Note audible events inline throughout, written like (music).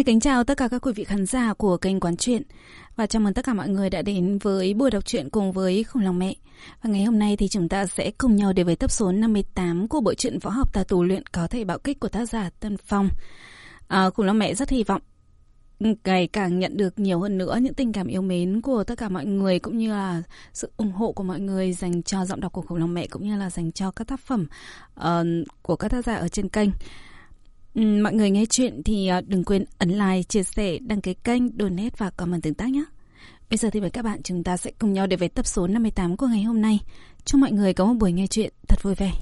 thì kính chào tất cả các quý vị khán giả của kênh Quán Truyện và chào mừng tất cả mọi người đã đến với buổi đọc truyện cùng với Khủng Long Mẹ. Và ngày hôm nay thì chúng ta sẽ cùng nhau đến với tập số 58 của bộ truyện võ học tà tù luyện có thể bạo kích của tác giả Tân Phong. À, Khủng Long Mẹ rất hy vọng ngày càng nhận được nhiều hơn nữa những tình cảm yêu mến của tất cả mọi người cũng như là sự ủng hộ của mọi người dành cho giọng đọc của khủng long mẹ cũng như là dành cho các tác phẩm uh, của các tác giả ở trên kênh. Ừ, mọi người nghe chuyện thì ờ, đừng quên ấn like, chia sẻ, đăng ký kênh, donate và comment tương tác nhé. Bây giờ thì mời các bạn chúng ta sẽ cùng nhau đến với tập số 58 của ngày hôm nay. Chúc mọi người có một buổi nghe chuyện thật vui vẻ.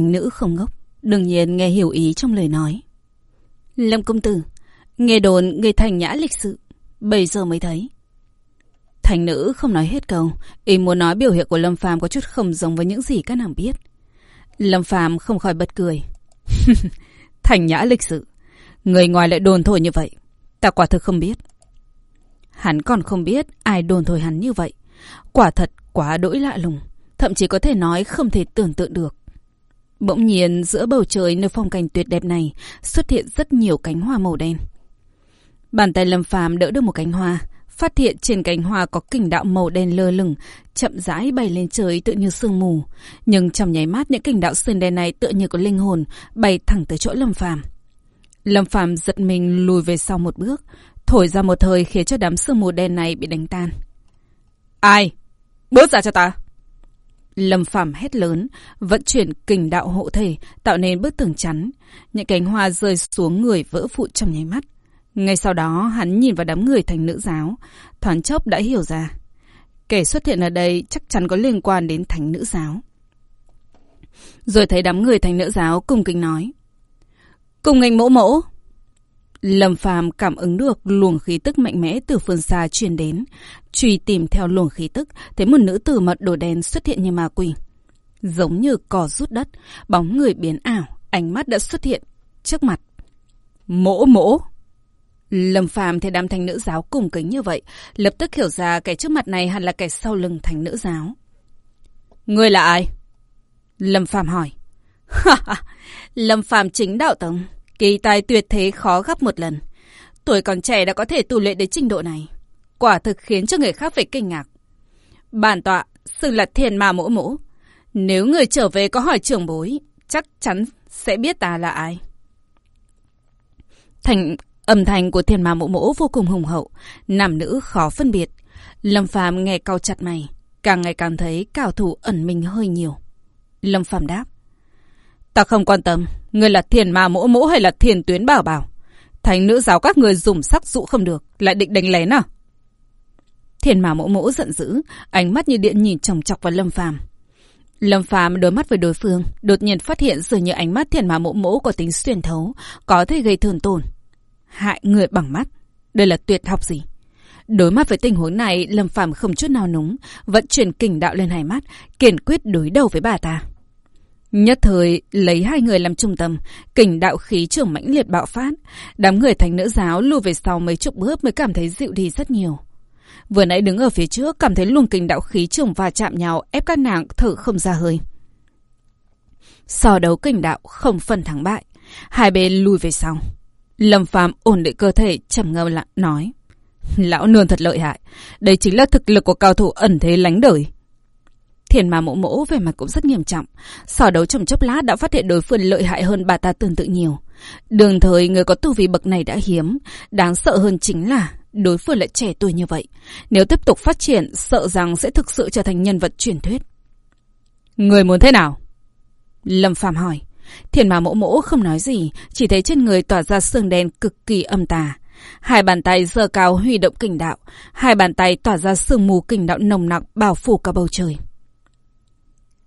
Thành nữ không ngốc, đương nhiên nghe hiểu ý trong lời nói. Lâm công tử, nghe đồn người thành nhã lịch sự, bây giờ mới thấy. Thành nữ không nói hết câu, ý muốn nói biểu hiện của Lâm Phàm có chút không giống với những gì các nàng biết. Lâm Phàm không khỏi bật cười. (laughs) Thành nhã lịch sự, người ngoài lại đồn thổi như vậy, ta quả thực không biết. Hắn còn không biết ai đồn thổi hắn như vậy. Quả thật quá đỗi lạ lùng, thậm chí có thể nói không thể tưởng tượng được. Bỗng nhiên giữa bầu trời nơi phong cảnh tuyệt đẹp này xuất hiện rất nhiều cánh hoa màu đen. Bàn tay Lâm Phàm đỡ được một cánh hoa, phát hiện trên cánh hoa có kình đạo màu đen lơ lửng, chậm rãi bay lên trời tự như sương mù. Nhưng trong nháy mắt những kình đạo sơn đen này tựa như có linh hồn, bay thẳng tới chỗ Lâm Phàm. Lâm Phàm giật mình lùi về sau một bước, thổi ra một thời khiến cho đám sương mù đen này bị đánh tan. Ai? Bước ra cho ta! Lâm Phàm hét lớn, vận chuyển kình đạo hộ thể, tạo nên bức tường chắn. Những cánh hoa rơi xuống người vỡ vụn trong nháy mắt. Ngay sau đó, hắn nhìn vào đám người thành nữ giáo. Thoáng chốc đã hiểu ra. Kẻ xuất hiện ở đây chắc chắn có liên quan đến thánh nữ giáo. Rồi thấy đám người thành nữ giáo cùng kính nói. Cùng ngành mẫu mẫu. Lâm Phàm cảm ứng được luồng khí tức mạnh mẽ từ phương xa truyền đến, truy tìm theo luồng khí tức, thấy một nữ tử mặc đồ đen xuất hiện như ma quỷ. Giống như cò rút đất, bóng người biến ảo, ánh mắt đã xuất hiện trước mặt. Mỗ mỗ! Lâm Phàm thấy đám thành nữ giáo cùng kính như vậy, lập tức hiểu ra kẻ trước mặt này hẳn là kẻ sau lưng thành nữ giáo. Ngươi là ai? Lâm Phàm hỏi. (laughs) Lâm Phàm chính đạo tông. Kỳ tài tuyệt thế khó gấp một lần. Tuổi còn trẻ đã có thể tu luyện đến trình độ này. Quả thực khiến cho người khác phải kinh ngạc. Bản tọa, sự là thiền mà mỗ mỗ. Nếu người trở về có hỏi trưởng bối, chắc chắn sẽ biết ta là ai. Thành âm thanh của thiền mà mỗ mỗ vô cùng hùng hậu, nam nữ khó phân biệt. Lâm Phàm nghe cau chặt mày, càng ngày càng thấy cao thủ ẩn mình hơi nhiều. Lâm Phàm đáp. Ta không quan tâm, người là thiền ma mỗ mỗ hay là thiền tuyến bảo bảo. Thánh nữ giáo các người dùng sắc dụ không được, lại định đánh lén à? Thiền ma mỗ mỗ giận dữ, ánh mắt như điện nhìn chồng chọc vào Lâm Phàm. Lâm Phàm đối mắt với đối phương, đột nhiên phát hiện dường như ánh mắt thiền ma mỗ mỗ có tính xuyên thấu, có thể gây thương tổn. Hại người bằng mắt, đây là tuyệt học gì? Đối mặt với tình huống này, Lâm Phàm không chút nào núng, vẫn chuyển kình đạo lên hai mắt, kiên quyết đối đầu với bà ta. Nhất thời, lấy hai người làm trung tâm, kình đạo khí trưởng mãnh liệt bạo phát. Đám người thành nữ giáo lùi về sau mấy chục bước mới cảm thấy dịu đi rất nhiều. Vừa nãy đứng ở phía trước, cảm thấy luồng kình đạo khí trưởng và chạm nhau ép các nàng thở không ra hơi. So đấu kình đạo không phân thắng bại, hai bên lùi về sau. Lâm Phàm ổn định cơ thể, trầm ngâm lặng nói. Lão nương thật lợi hại, đây chính là thực lực của cao thủ ẩn thế lánh đời. Thiền mà mộ mỗ về mặt cũng rất nghiêm trọng. Sò đấu trong chốc lát đã phát hiện đối phương lợi hại hơn bà ta tương tự nhiều. Đường thời người có tu vi bậc này đã hiếm. Đáng sợ hơn chính là đối phương lại trẻ tuổi như vậy. Nếu tiếp tục phát triển, sợ rằng sẽ thực sự trở thành nhân vật truyền thuyết. Người muốn thế nào? Lâm Phạm hỏi. Thiền mà mỗ mỗ không nói gì, chỉ thấy trên người tỏa ra sương đen cực kỳ âm tà. Hai bàn tay giơ cao huy động kình đạo, hai bàn tay tỏa ra sương mù kình đạo nồng nặc bao phủ cả bầu trời.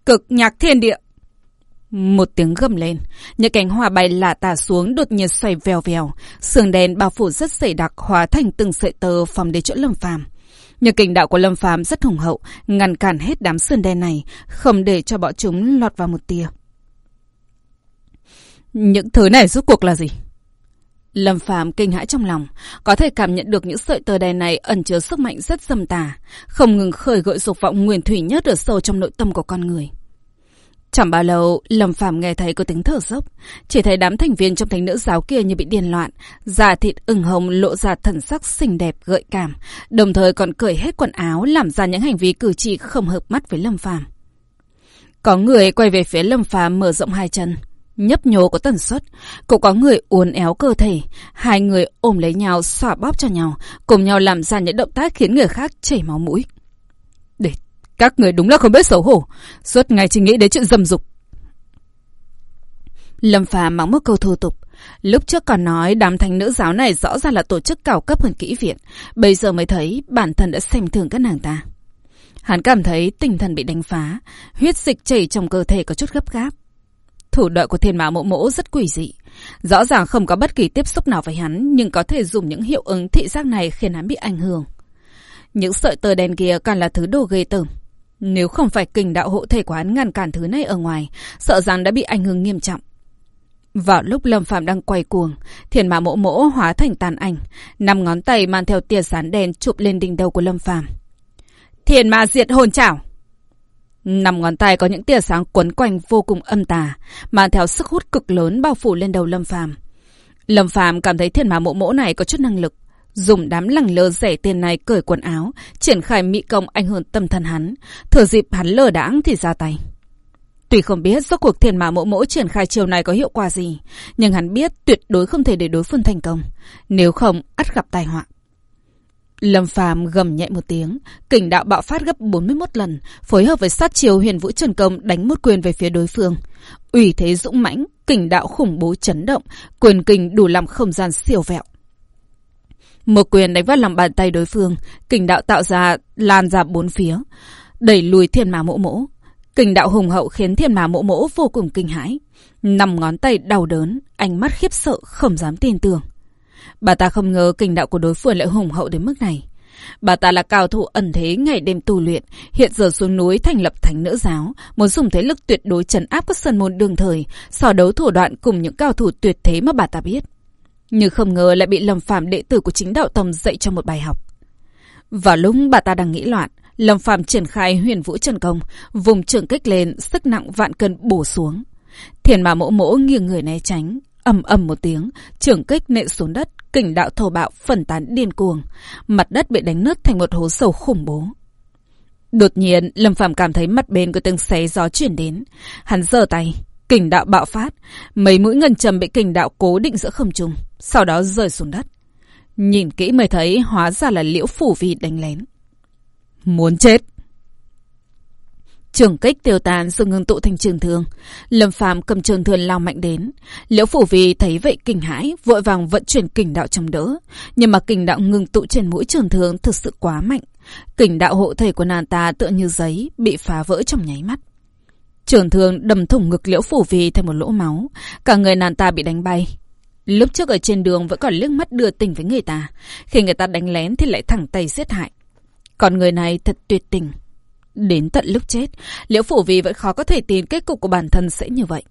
Cực nhạc thiên địa. Một tiếng gầm lên, những cánh hoa bay lả tả xuống đột nhiên xoay vèo vèo, sườn đen bao phủ rất dày đặc hóa thành từng sợi tơ phòng đến chỗ lâm phàm. Những kình đạo của Lâm Phàm rất hùng hậu, ngăn cản hết đám sương đen này, không để cho bọn chúng lọt vào một tia. Những thứ này rốt cuộc là gì? Lâm Phàm kinh hãi trong lòng, có thể cảm nhận được những sợi tơ đen này ẩn chứa sức mạnh rất dâm tà, không ngừng khởi gợi dục vọng nguyền thủy nhất ở sâu trong nội tâm của con người. Chẳng bao lâu, Lâm Phàm nghe thấy có tiếng thở dốc, chỉ thấy đám thành viên trong thánh nữ giáo kia như bị điên loạn, da thịt ửng hồng lộ ra thần sắc xinh đẹp gợi cảm, đồng thời còn cởi hết quần áo làm ra những hành vi cử chỉ không hợp mắt với Lâm Phàm. Có người quay về phía Lâm Phàm mở rộng hai chân, nhấp nhô có tần suất, cũng có người uốn éo cơ thể, hai người ôm lấy nhau xòa bóp cho nhau, cùng nhau làm ra những động tác khiến người khác chảy máu mũi. Để các người đúng là không biết xấu hổ, suốt ngày chỉ nghĩ đến chuyện dâm dục. Lâm Phàm mắng một câu thô tục. Lúc trước còn nói đám thanh nữ giáo này rõ ràng là tổ chức cao cấp hơn kỹ viện. Bây giờ mới thấy bản thân đã xem thường các nàng ta. Hắn cảm thấy tinh thần bị đánh phá, huyết dịch chảy trong cơ thể có chút gấp gáp. Thủ đoạn của thiên mã mộ mỗ rất quỷ dị. Rõ ràng không có bất kỳ tiếp xúc nào với hắn, nhưng có thể dùng những hiệu ứng thị giác này khiến hắn bị ảnh hưởng. Những sợi tơ đen kia càng là thứ đồ ghê tởm. Nếu không phải kình đạo hộ thể của hắn ngăn cản thứ này ở ngoài, sợ rằng đã bị ảnh hưởng nghiêm trọng. Vào lúc Lâm Phạm đang quay cuồng, thiền mã mộ mỗ hóa thành tàn ảnh, năm ngón tay mang theo tia sán đen chụp lên đỉnh đầu của Lâm Phạm. Thiền mã diệt hồn chảo! Năm ngón tay có những tia sáng quấn quanh vô cùng âm tà, mang theo sức hút cực lớn bao phủ lên đầu Lâm Phàm. Lâm Phàm cảm thấy thiên mã mộ mỗ này có chút năng lực, dùng đám lẳng lơ rẻ tiền này cởi quần áo, triển khai mỹ công ảnh hưởng tâm thần hắn, thừa dịp hắn lờ đãng thì ra tay. Tuy không biết do cuộc thiên mã mộ mỗ triển khai chiều này có hiệu quả gì, nhưng hắn biết tuyệt đối không thể để đối phương thành công, nếu không ắt gặp tai họa. Lâm Phàm gầm nhẹ một tiếng, kình đạo bạo phát gấp 41 lần, phối hợp với sát chiều huyền vũ trần công đánh một quyền về phía đối phương. ủy thế dũng mãnh, kình đạo khủng bố chấn động, quyền kình đủ làm không gian siêu vẹo. Một quyền đánh vào lòng bàn tay đối phương, kình đạo tạo ra lan ra bốn phía, đẩy lùi thiên mà mộ mỗ. Kình đạo hùng hậu khiến thiên mà mộ mỗ vô cùng kinh hãi. Nằm ngón tay đau đớn, ánh mắt khiếp sợ, không dám tin tưởng. Bà ta không ngờ kình đạo của đối phương lại hùng hậu đến mức này. Bà ta là cao thủ ẩn thế ngày đêm tu luyện, hiện giờ xuống núi thành lập thánh nữ giáo, muốn dùng thế lực tuyệt đối trấn áp các sân môn đương thời, so đấu thủ đoạn cùng những cao thủ tuyệt thế mà bà ta biết. Nhưng không ngờ lại bị Lâm Phạm đệ tử của chính đạo tông dạy cho một bài học. Vào lúc bà ta đang nghĩ loạn, Lâm Phạm triển khai huyền vũ trần công, vùng trường kích lên, sức nặng vạn cân bổ xuống. Thiền mà mỗ mỗ nghiêng người né tránh, ầm ầm một tiếng, trưởng kích nện xuống đất, kình đạo thổ bạo phân tán điên cuồng, mặt đất bị đánh nứt thành một hố sâu khủng bố. Đột nhiên, Lâm Phàm cảm thấy mặt bên của từng xé gió chuyển đến, hắn giơ tay, kình đạo bạo phát, mấy mũi ngân trầm bị kình đạo cố định giữa không trung, sau đó rơi xuống đất. Nhìn kỹ mới thấy hóa ra là liễu phủ vi đánh lén. Muốn chết! Trường kích tiêu tàn sự ngừng tụ thành trường thương. Lâm Phàm cầm trường thương lao mạnh đến. Liễu Phủ Vi thấy vậy kinh hãi, vội vàng vận chuyển kình đạo chống đỡ. Nhưng mà kình đạo ngừng tụ trên mũi trường thương thực sự quá mạnh. Kình đạo hộ thể của nàng ta tựa như giấy, bị phá vỡ trong nháy mắt. Trường thương đâm thủng ngực Liễu Phủ Vi thành một lỗ máu. Cả người nàng ta bị đánh bay. Lúc trước ở trên đường vẫn còn liếc mắt đưa tình với người ta. Khi người ta đánh lén thì lại thẳng tay giết hại. Còn người này thật tuyệt tình. Đến tận lúc chết, Liễu Phủ Vi vẫn khó có thể tin kết cục của bản thân sẽ như vậy.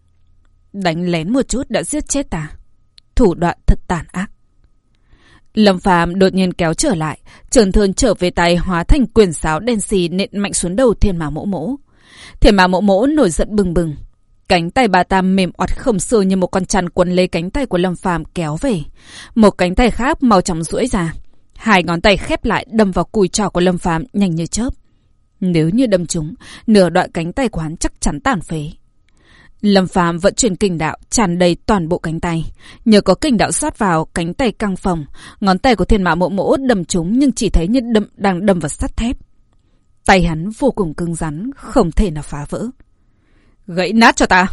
Đánh lén một chút đã giết chết ta. Thủ đoạn thật tàn ác. Lâm Phàm đột nhiên kéo trở lại, trường thương trở về tay hóa thành quyền sáo đen xì nện mạnh xuống đầu thiên mã mỗ mỗ. Thiên mã mỗ mỗ nổi giận bừng bừng. Cánh tay bà ta mềm oặt không xưa như một con chăn quấn lấy cánh tay của Lâm Phàm kéo về. Một cánh tay khác màu chóng duỗi ra. Hai ngón tay khép lại đâm vào cùi trò của Lâm Phàm nhanh như chớp. Nếu như đâm trúng, nửa đoạn cánh tay quán chắc chắn tàn phế. Lâm Phàm vận chuyển kinh đạo tràn đầy toàn bộ cánh tay. Nhờ có kinh đạo sát vào, cánh tay căng phòng, ngón tay của thiên mã mộ mỗ đâm trúng nhưng chỉ thấy như đâm, đang đâm vào sắt thép. Tay hắn vô cùng cứng rắn, không thể nào phá vỡ. Gãy nát cho ta!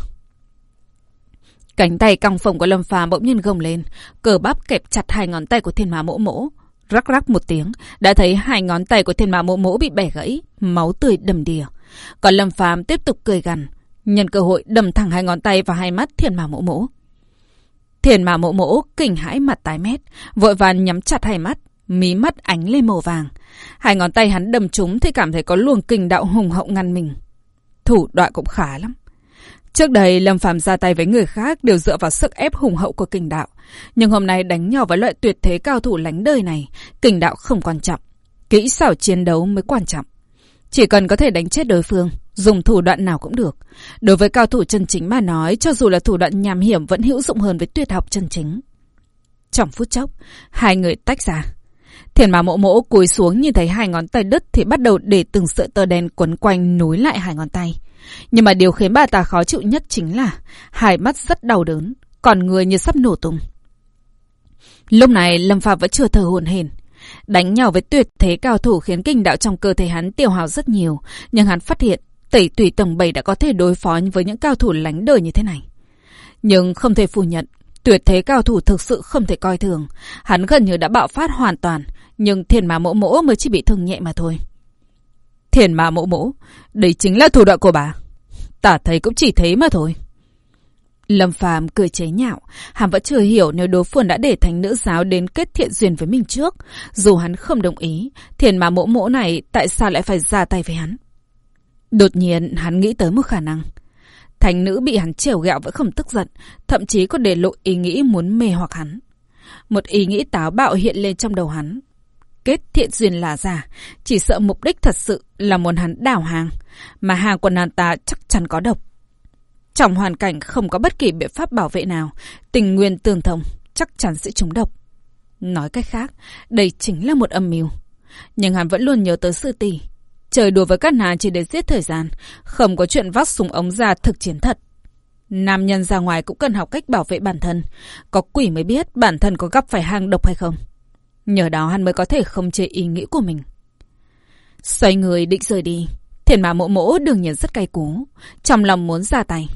Cánh tay căng phòng của Lâm Phàm bỗng nhiên gồng lên, cờ bắp kẹp chặt hai ngón tay của thiên mã Mộ mỗ. Rắc rắc một tiếng, đã thấy hai ngón tay của thiên mã mộ mỗ bị bẻ gãy, máu tươi đầm đìa. Còn Lâm Phàm tiếp tục cười gằn, nhân cơ hội đầm thẳng hai ngón tay vào hai mắt thiên mã mộ mỗ. Thiên mã mộ mỗ kinh hãi mặt tái mét, vội vàng nhắm chặt hai mắt, Mí mắt ánh lên màu vàng. Hai ngón tay hắn đầm trúng thì cảm thấy có luồng kình đạo hùng hậu ngăn mình. Thủ đoạn cũng khá lắm. Trước đây Lâm Phàm ra tay với người khác đều dựa vào sức ép hùng hậu của kình đạo. Nhưng hôm nay đánh nhau với loại tuyệt thế cao thủ lánh đời này, kình đạo không quan trọng. Kỹ xảo chiến đấu mới quan trọng. Chỉ cần có thể đánh chết đối phương, dùng thủ đoạn nào cũng được. Đối với cao thủ chân chính mà nói, cho dù là thủ đoạn nham hiểm vẫn hữu dụng hơn với tuyệt học chân chính. Trong phút chốc, hai người tách ra. Thiền mà mộ mộ cúi xuống nhìn thấy hai ngón tay đứt thì bắt đầu để từng sợi tơ đen quấn quanh nối lại hai ngón tay. Nhưng mà điều khiến bà ta khó chịu nhất chính là hai mắt rất đau đớn, còn người như sắp nổ tung. Lúc này Lâm Phạm vẫn chưa thở hồn hển. Đánh nhau với tuyệt thế cao thủ khiến kinh đạo trong cơ thể hắn tiêu hao rất nhiều, nhưng hắn phát hiện tẩy tùy tầng 7 đã có thể đối phó với những cao thủ lánh đời như thế này. Nhưng không thể phủ nhận, tuyệt thế cao thủ thực sự không thể coi thường. Hắn gần như đã bạo phát hoàn toàn, nhưng thiền mà mỗ mỗ mới chỉ bị thương nhẹ mà thôi. Thiền mà mỗ mỗ, đây chính là thủ đoạn của bà. Tả thấy cũng chỉ thế mà thôi. Lâm Phàm cười chế nhạo, hắn vẫn chưa hiểu nếu đối phương đã để Thánh nữ giáo đến kết thiện duyên với mình trước. Dù hắn không đồng ý, thiền mà mỗ mỗ này tại sao lại phải ra tay với hắn? Đột nhiên hắn nghĩ tới một khả năng. Thánh nữ bị hắn trèo gạo vẫn không tức giận, thậm chí còn để lộ ý nghĩ muốn mê hoặc hắn. Một ý nghĩ táo bạo hiện lên trong đầu hắn. Kết thiện duyên là giả, chỉ sợ mục đích thật sự là muốn hắn đảo hàng, mà hàng của nàng ta chắc chắn có độc. Trong hoàn cảnh không có bất kỳ biện pháp bảo vệ nào, tình nguyên tương thông chắc chắn sẽ trúng độc. Nói cách khác, đây chính là một âm mưu. Nhưng hắn vẫn luôn nhớ tới sư tỷ. Trời đùa với các nàng chỉ để giết thời gian, không có chuyện vác súng ống ra thực chiến thật. Nam nhân ra ngoài cũng cần học cách bảo vệ bản thân. Có quỷ mới biết bản thân có gặp phải hang độc hay không. Nhờ đó hắn mới có thể không chế ý nghĩ của mình. Xoay người định rời đi. Thiền mà mộ mỗ đương nhiên rất cay cú. Trong lòng muốn ra tay.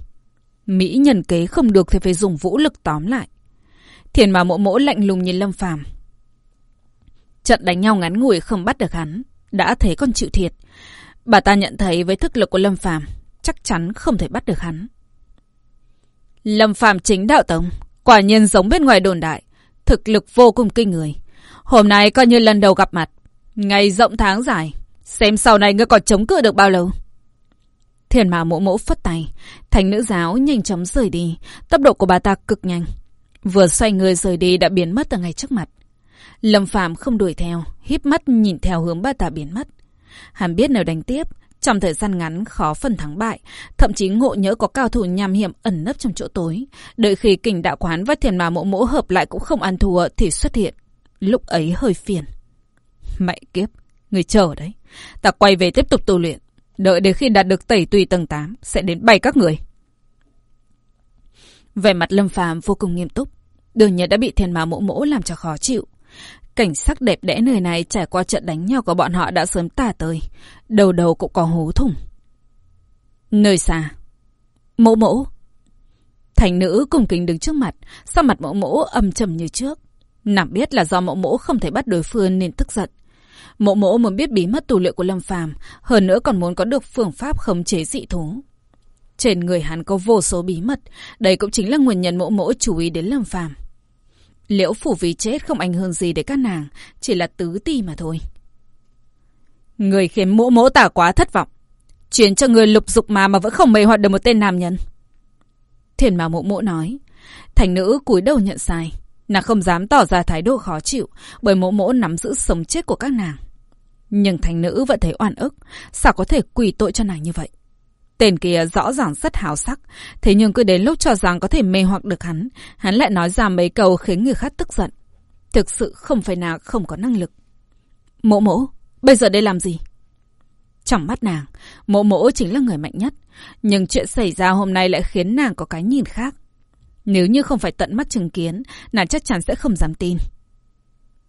Mỹ nhân kế không được thì phải dùng vũ lực tóm lại. Thiền mà mộ mỗ lạnh lùng nhìn Lâm Phàm Trận đánh nhau ngắn ngủi không bắt được hắn. Đã thế còn chịu thiệt. Bà ta nhận thấy với thức lực của Lâm Phàm chắc chắn không thể bắt được hắn. Lâm Phàm chính đạo tông, quả nhiên giống bên ngoài đồn đại, thực lực vô cùng kinh người. Hôm nay coi như lần đầu gặp mặt, ngày rộng tháng dài, xem sau này ngươi còn chống cự được bao lâu. Thiền mà mỗ mỗ phất tay, thành nữ giáo nhanh chóng rời đi, tốc độ của bà ta cực nhanh. Vừa xoay người rời đi đã biến mất ở ngay trước mặt. Lâm Phạm không đuổi theo, híp mắt nhìn theo hướng bà ta biến mất. Hắn biết nếu đánh tiếp, trong thời gian ngắn khó phần thắng bại, thậm chí ngộ nhỡ có cao thủ nham hiểm ẩn nấp trong chỗ tối. Đợi khi kình đạo quán và thiền mà mộ mỗ hợp lại cũng không ăn thua thì xuất hiện. Lúc ấy hơi phiền. Mẹ kiếp, người chờ đấy. Ta quay về tiếp tục tu luyện. Đợi đến khi đạt được tẩy tùy tầng 8, sẽ đến bay các người. Về mặt lâm phàm vô cùng nghiêm túc. Đường nhật đã bị thiên ma mỗ mỗ làm cho khó chịu. Cảnh sắc đẹp đẽ nơi này trải qua trận đánh nhau của bọn họ đã sớm tả tới. Đầu đầu cũng có hố thủng. Nơi xa. Mỗ mỗ. Thành nữ cùng kính đứng trước mặt, sau mặt mỗ mỗ âm trầm như trước. Nàng biết là do mẫu mỗ không thể bắt đối phương nên tức giận. Mộ mỗ muốn biết bí mật tù liệu của Lâm Phàm, hơn nữa còn muốn có được phương pháp khống chế dị thú. Trên người hắn có vô số bí mật, đây cũng chính là nguyên nhân mộ mỗ chú ý đến Lâm Phàm. Liễu phủ vì chết không ảnh hưởng gì đến các nàng, chỉ là tứ ti mà thôi. Người khiến mỗ mỗ tả quá thất vọng. Chuyển cho người lục dục mà mà vẫn không mê hoạt được một tên nam nhân. Thiền mà mộ mỗ nói. Thành nữ cúi đầu nhận sai. Nàng không dám tỏ ra thái độ khó chịu bởi mỗ mỗ nắm giữ sống chết của các nàng. Nhưng thành nữ vẫn thấy oan ức. Sao có thể quỳ tội cho nàng như vậy? Tên kia rõ ràng rất hào sắc, thế nhưng cứ đến lúc cho rằng có thể mê hoặc được hắn, hắn lại nói ra mấy câu khiến người khác tức giận. Thực sự không phải nàng không có năng lực. Mỗ mỗ, bây giờ đây làm gì? Trong mắt nàng, mỗ mỗ chính là người mạnh nhất, nhưng chuyện xảy ra hôm nay lại khiến nàng có cái nhìn khác. Nếu như không phải tận mắt chứng kiến, nàng chắc chắn sẽ không dám tin.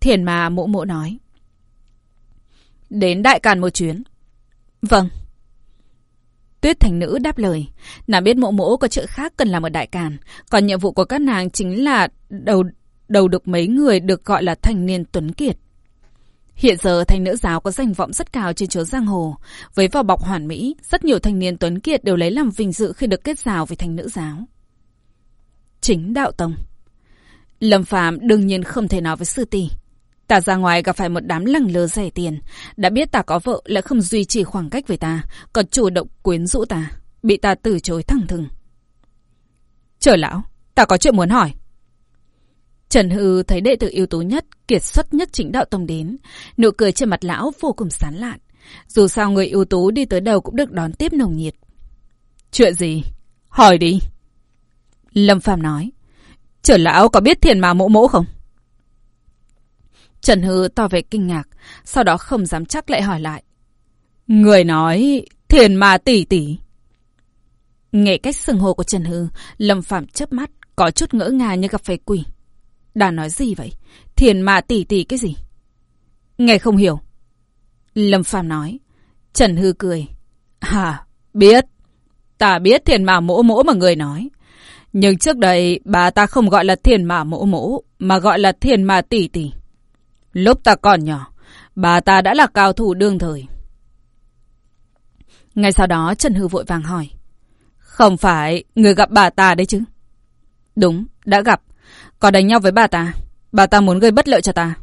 Thiền mà mộ mộ nói. Đến đại càn một chuyến. Vâng. Tuyết thành nữ đáp lời. Nàng biết mộ mộ có chuyện khác cần làm ở đại càn. Còn nhiệm vụ của các nàng chính là đầu đầu được mấy người được gọi là thanh niên tuấn kiệt. Hiện giờ thanh nữ giáo có danh vọng rất cao trên chốn giang hồ. Với vỏ bọc hoàn mỹ, rất nhiều thanh niên tuấn kiệt đều lấy làm vinh dự khi được kết giao với thanh nữ giáo. Chính đạo tông. Lâm Phàm đương nhiên không thể nói với sư tỷ. Ta ra ngoài gặp phải một đám lăng lơ rẻ tiền. Đã biết ta có vợ lại không duy trì khoảng cách với ta. Còn chủ động quyến rũ ta. Bị ta từ chối thẳng thừng. trời lão, ta có chuyện muốn hỏi. Trần Hư thấy đệ tử ưu tú nhất, kiệt xuất nhất chính đạo tông đến. Nụ cười trên mặt lão vô cùng sán lạn. Dù sao người ưu tú đi tới đâu cũng được đón tiếp nồng nhiệt. Chuyện gì? Hỏi đi. Lâm Phàm nói. Trở lão có biết thiền mà mỗ mỗ không? Trần Hư tỏ vẻ kinh ngạc, sau đó không dám chắc lại hỏi lại. Người nói thiền mà tỷ tỷ. Nghe cách sừng hồ của Trần Hư, Lâm Phạm chớp mắt, có chút ngỡ ngàng như gặp phải quỷ. đã nói gì vậy? Thiền mà tỷ tỷ cái gì? Nghe không hiểu. Lâm Phạm nói. Trần Hư cười. À, biết. Ta biết thiền mà mỗ mỗ mà người nói. Nhưng trước đây bà ta không gọi là thiên mà mỗ mỗ, mà gọi là thiên mà tỷ tỷ. Lúc ta còn nhỏ, bà ta đã là cao thủ đương thời. Ngay sau đó Trần Hư vội vàng hỏi. Không phải người gặp bà ta đấy chứ? Đúng, đã gặp. Có đánh nhau với bà ta. Bà ta muốn gây bất lợi cho ta.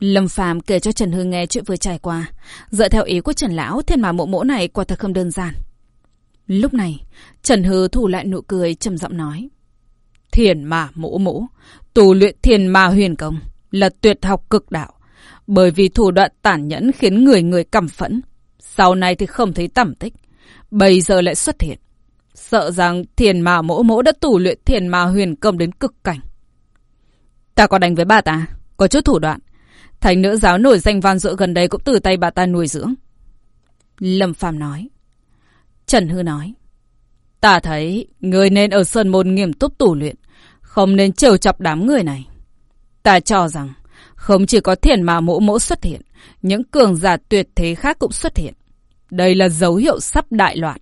Lâm Phàm kể cho Trần Hư nghe chuyện vừa trải qua. Dựa theo ý của Trần Lão, thiên mà mộ mỗ này quả thật không đơn giản. Lúc này, Trần Hư thủ lại nụ cười trầm giọng nói. Thiền mà mũ mũ, tù luyện thiền ma huyền công là tuyệt học cực đạo. Bởi vì thủ đoạn tàn nhẫn khiến người người căm phẫn. Sau này thì không thấy tẩm tích. Bây giờ lại xuất hiện. Sợ rằng thiền ma mỗ mỗ đã tù luyện thiền ma huyền công đến cực cảnh. Ta có đánh với bà ta, có chút thủ đoạn. Thành nữ giáo nổi danh van dội gần đây cũng từ tay bà ta nuôi dưỡng. Lâm Phàm nói. Trần Hư nói. Ta thấy người nên ở Sơn Môn nghiêm túc tủ luyện, không nên trêu chọc đám người này. Ta cho rằng, không chỉ có thiền mà mỗ mỗ xuất hiện, những cường giả tuyệt thế khác cũng xuất hiện. Đây là dấu hiệu sắp đại loạn.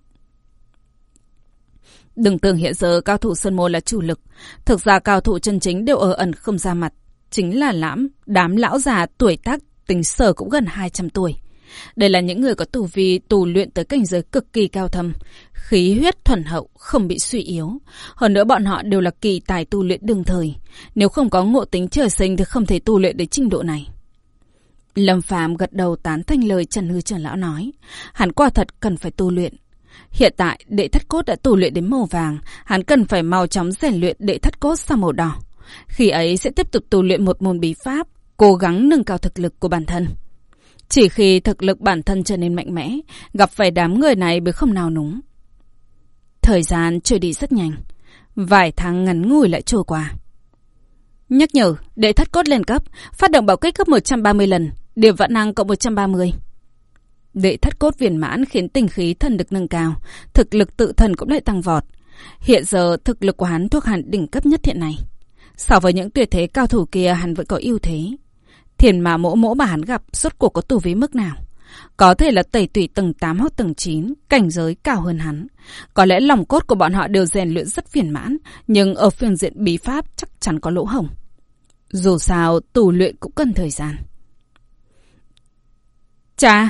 Đừng tưởng hiện giờ cao thủ Sơn Môn là chủ lực. Thực ra cao thủ chân chính đều ở ẩn không ra mặt. Chính là lãm, đám lão già tuổi tác tính sở cũng gần 200 tuổi. Đây là những người có tù vi tù luyện tới cảnh giới cực kỳ cao thâm, khí huyết thuần hậu, không bị suy yếu. Hơn nữa bọn họ đều là kỳ tài tu luyện đương thời. Nếu không có ngộ tính trời sinh thì không thể tu luyện đến trình độ này. Lâm Phàm gật đầu tán thành lời Trần Hư Trần Lão nói. Hắn quả thật cần phải tu luyện. Hiện tại, đệ thất cốt đã tu luyện đến màu vàng, hắn cần phải mau chóng rèn luyện đệ thất cốt sang màu đỏ. Khi ấy sẽ tiếp tục tu luyện một môn bí pháp, cố gắng nâng cao thực lực của bản thân. Chỉ khi thực lực bản thân trở nên mạnh mẽ, gặp phải đám người này mới không nào núng. Thời gian trôi đi rất nhanh. Vài tháng ngắn ngủi lại trôi qua. Nhắc nhở, để thất cốt lên cấp, phát động bảo kích cấp 130 lần, điểm vạn năng cộng 130. Đệ thất cốt viền mãn khiến tình khí thần được nâng cao, thực lực tự thần cũng lại tăng vọt. Hiện giờ thực lực của hắn thuộc hẳn đỉnh cấp nhất hiện nay, So với những tuyệt thế cao thủ kia hắn vẫn có ưu thế. Thiền mà mỗ mỗ mà hắn gặp suốt cuộc có tù với mức nào? Có thể là tẩy tủy tầng 8 hoặc tầng 9, cảnh giới cao hơn hắn. Có lẽ lòng cốt của bọn họ đều rèn luyện rất phiền mãn, nhưng ở phương diện bí pháp chắc chắn có lỗ hổng. Dù sao, tù luyện cũng cần thời gian. Cha!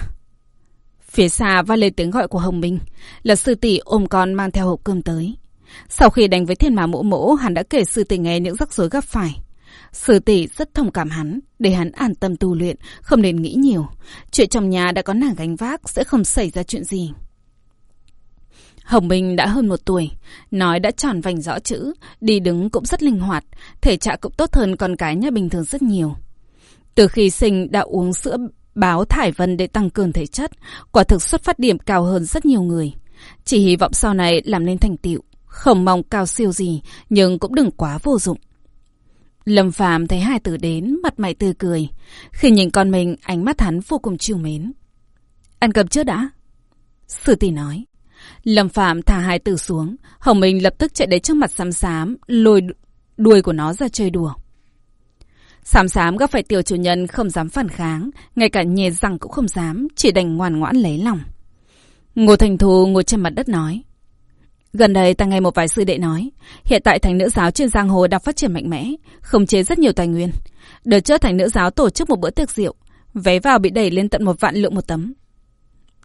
Phía xa vang lên tiếng gọi của Hồng Minh, là sư tỷ ôm con mang theo hộp cơm tới. Sau khi đánh với thiên mà mỗ mỗ, hắn đã kể sư tỷ nghe những rắc rối gặp phải. Sư tỷ rất thông cảm hắn, để hắn an tâm tu luyện, không nên nghĩ nhiều. Chuyện trong nhà đã có nàng gánh vác, sẽ không xảy ra chuyện gì. Hồng Minh đã hơn một tuổi, nói đã tròn vành rõ chữ, đi đứng cũng rất linh hoạt, thể trạng cũng tốt hơn con cái nhà bình thường rất nhiều. Từ khi sinh đã uống sữa báo thải vân để tăng cường thể chất, quả thực xuất phát điểm cao hơn rất nhiều người. Chỉ hy vọng sau này làm nên thành tựu, không mong cao siêu gì, nhưng cũng đừng quá vô dụng. Lâm Phàm thấy hai tử đến, mặt mày tươi cười. Khi nhìn con mình, ánh mắt hắn vô cùng chiều mến. Ăn cơm trước đã. Sư tỷ nói. Lâm Phạm thả hai tử xuống, Hồng Minh lập tức chạy đến trước mặt xám xám, lôi đuôi của nó ra chơi đùa. Xám xám gặp phải tiểu chủ nhân không dám phản kháng, ngay cả nhè răng cũng không dám, chỉ đành ngoan ngoãn lấy lòng. Ngô Thành Thù ngồi trên mặt đất nói. Gần đây ta nghe một vài sư đệ nói, hiện tại thành nữ giáo trên giang hồ đang phát triển mạnh mẽ, khống chế rất nhiều tài nguyên. Đợt trước thành nữ giáo tổ chức một bữa tiệc rượu, vé vào bị đẩy lên tận một vạn lượng một tấm.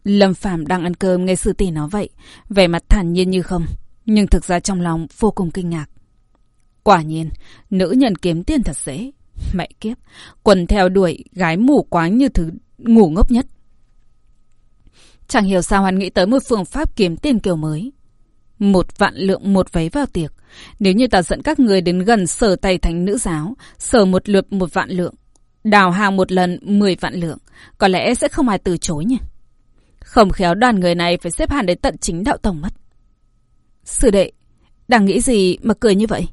Lâm Phàm đang ăn cơm nghe sư tỷ nói vậy, vẻ mặt thản nhiên như không, nhưng thực ra trong lòng vô cùng kinh ngạc. Quả nhiên, nữ nhân kiếm tiền thật dễ. Mẹ kiếp, quần theo đuổi gái mù quáng như thứ ngủ ngốc nhất. Chẳng hiểu sao hắn nghĩ tới một phương pháp kiếm tiền kiểu mới. Một vạn lượng một váy vào tiệc. Nếu như ta dẫn các người đến gần sở tay thánh nữ giáo, sở một lượt một vạn lượng. Đào hàng một lần mười vạn lượng. Có lẽ sẽ không ai từ chối nhỉ. Không khéo đoàn người này phải xếp hàng đến tận chính đạo tổng mất. Sư đệ, đang nghĩ gì mà cười như vậy?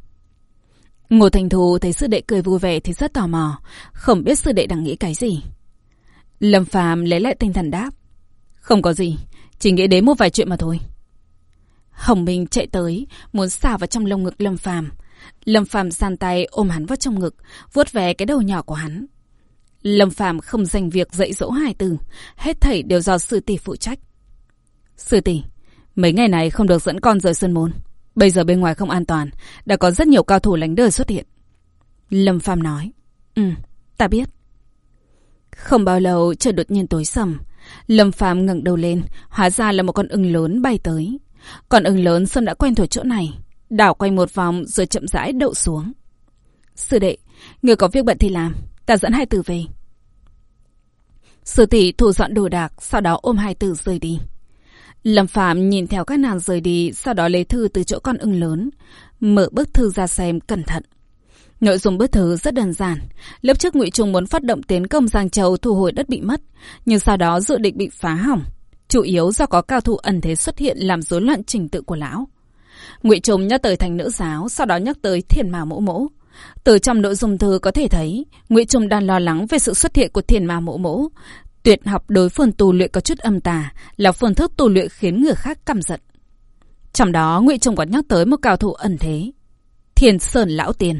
Ngô Thành Thù thấy sư đệ cười vui vẻ thì rất tò mò, không biết sư đệ đang nghĩ cái gì. Lâm Phàm lấy lại tinh thần đáp. Không có gì, chỉ nghĩ đến một vài chuyện mà thôi. Hồng Minh chạy tới, muốn xả vào trong lồng ngực Lâm Phàm. Lâm Phàm giàn tay ôm hắn vào trong ngực, vuốt về cái đầu nhỏ của hắn. Lâm Phàm không dành việc dạy dỗ hài tử, hết thảy đều do sư tỷ phụ trách. Sư tỷ, mấy ngày này không được dẫn con rời sân môn. Bây giờ bên ngoài không an toàn, đã có rất nhiều cao thủ lánh đời xuất hiện. Lâm Phàm nói, Ừ, ta biết. Không bao lâu trời đột nhiên tối sầm. Lâm Phàm ngẩng đầu lên, hóa ra là một con ưng lớn bay tới còn ưng lớn Sơn đã quen thuộc chỗ này, đảo quanh một vòng rồi chậm rãi đậu xuống. Sư đệ, người có việc bận thì làm, ta dẫn hai tử về. Sư tỷ thu dọn đồ đạc, sau đó ôm hai tử rời đi. Lâm Phạm nhìn theo các nàng rời đi, sau đó lấy thư từ chỗ con ưng lớn, mở bức thư ra xem cẩn thận. Nội dung bức thư rất đơn giản. Lớp trước Ngụy Trung muốn phát động tiến công Giang Châu thu hồi đất bị mất, nhưng sau đó dự định bị phá hỏng. Chủ yếu do có cao thủ ẩn thế xuất hiện làm rối loạn trình tự của lão. Ngụy Trùng nhắc tới thành nữ giáo, sau đó nhắc tới thiền mà mẫu mẫu. Từ trong nội dung thư có thể thấy, Ngụy Trùng đang lo lắng về sự xuất hiện của thiền ma mẫu mẫu. Tuyệt học đối phương tu luyện có chút âm tà, là phương thức tu luyện khiến người khác căm giận. Trong đó, Ngụy Trùng còn nhắc tới một cao thủ ẩn thế. Thiền Sơn Lão Tiền.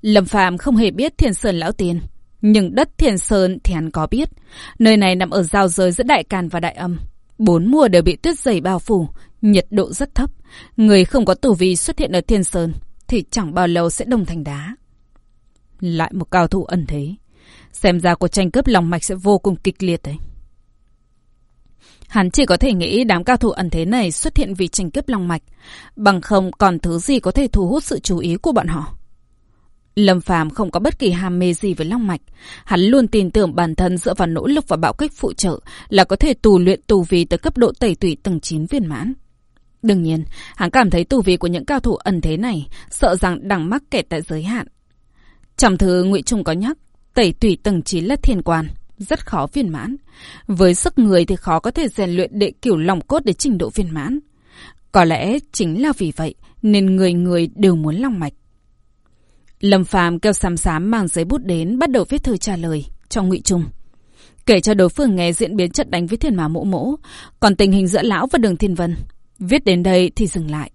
Lâm Phàm không hề biết Thiền Sơn Lão Tiền. Nhưng đất Thiền Sơn thì hắn có biết. Nơi này nằm ở giao giới giữa Đại Càn và Đại Âm. Bốn mùa đều bị tuyết dày bao phủ, nhiệt độ rất thấp. Người không có tử vi xuất hiện ở Thiên Sơn thì chẳng bao lâu sẽ đông thành đá. Lại một cao thủ ẩn thế. Xem ra cuộc tranh cướp lòng mạch sẽ vô cùng kịch liệt đấy. Hắn chỉ có thể nghĩ đám cao thủ ẩn thế này xuất hiện vì tranh cướp lòng mạch, bằng không còn thứ gì có thể thu hút sự chú ý của bọn họ. Lâm Phàm không có bất kỳ ham mê gì với long mạch, hắn luôn tin tưởng bản thân dựa vào nỗ lực và bạo kích phụ trợ là có thể tù luyện tù vi tới cấp độ tẩy tủy tầng 9 viên mãn. Đương nhiên, hắn cảm thấy tù vi của những cao thủ ẩn thế này sợ rằng đang mắc kẹt tại giới hạn. Trong thư Ngụy Trung có nhắc, tẩy tủy tầng 9 là thiên quan, rất khó viên mãn. Với sức người thì khó có thể rèn luyện đệ kiểu lòng cốt để trình độ viên mãn. Có lẽ chính là vì vậy nên người người đều muốn long mạch. Lâm Phàm kêu xám xám mang giấy bút đến bắt đầu viết thư trả lời cho Ngụy Trung. Kể cho đối phương nghe diễn biến trận đánh với thiên mã mộ mỗ, còn tình hình giữa lão và đường thiên vân. Viết đến đây thì dừng lại.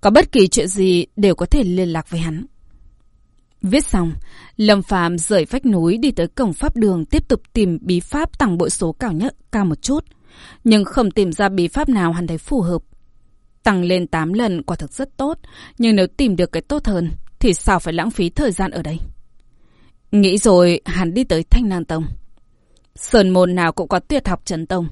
Có bất kỳ chuyện gì đều có thể liên lạc với hắn. Viết xong, Lâm Phàm rời vách núi đi tới cổng pháp đường tiếp tục tìm bí pháp tăng bội số cao nhất cao một chút. Nhưng không tìm ra bí pháp nào hắn thấy phù hợp. Tăng lên 8 lần quả thực rất tốt, nhưng nếu tìm được cái tốt hơn thì sao phải lãng phí thời gian ở đây? Nghĩ rồi, hắn đi tới Thanh Nan Tông. Sơn môn nào cũng có tuyệt học trần tông.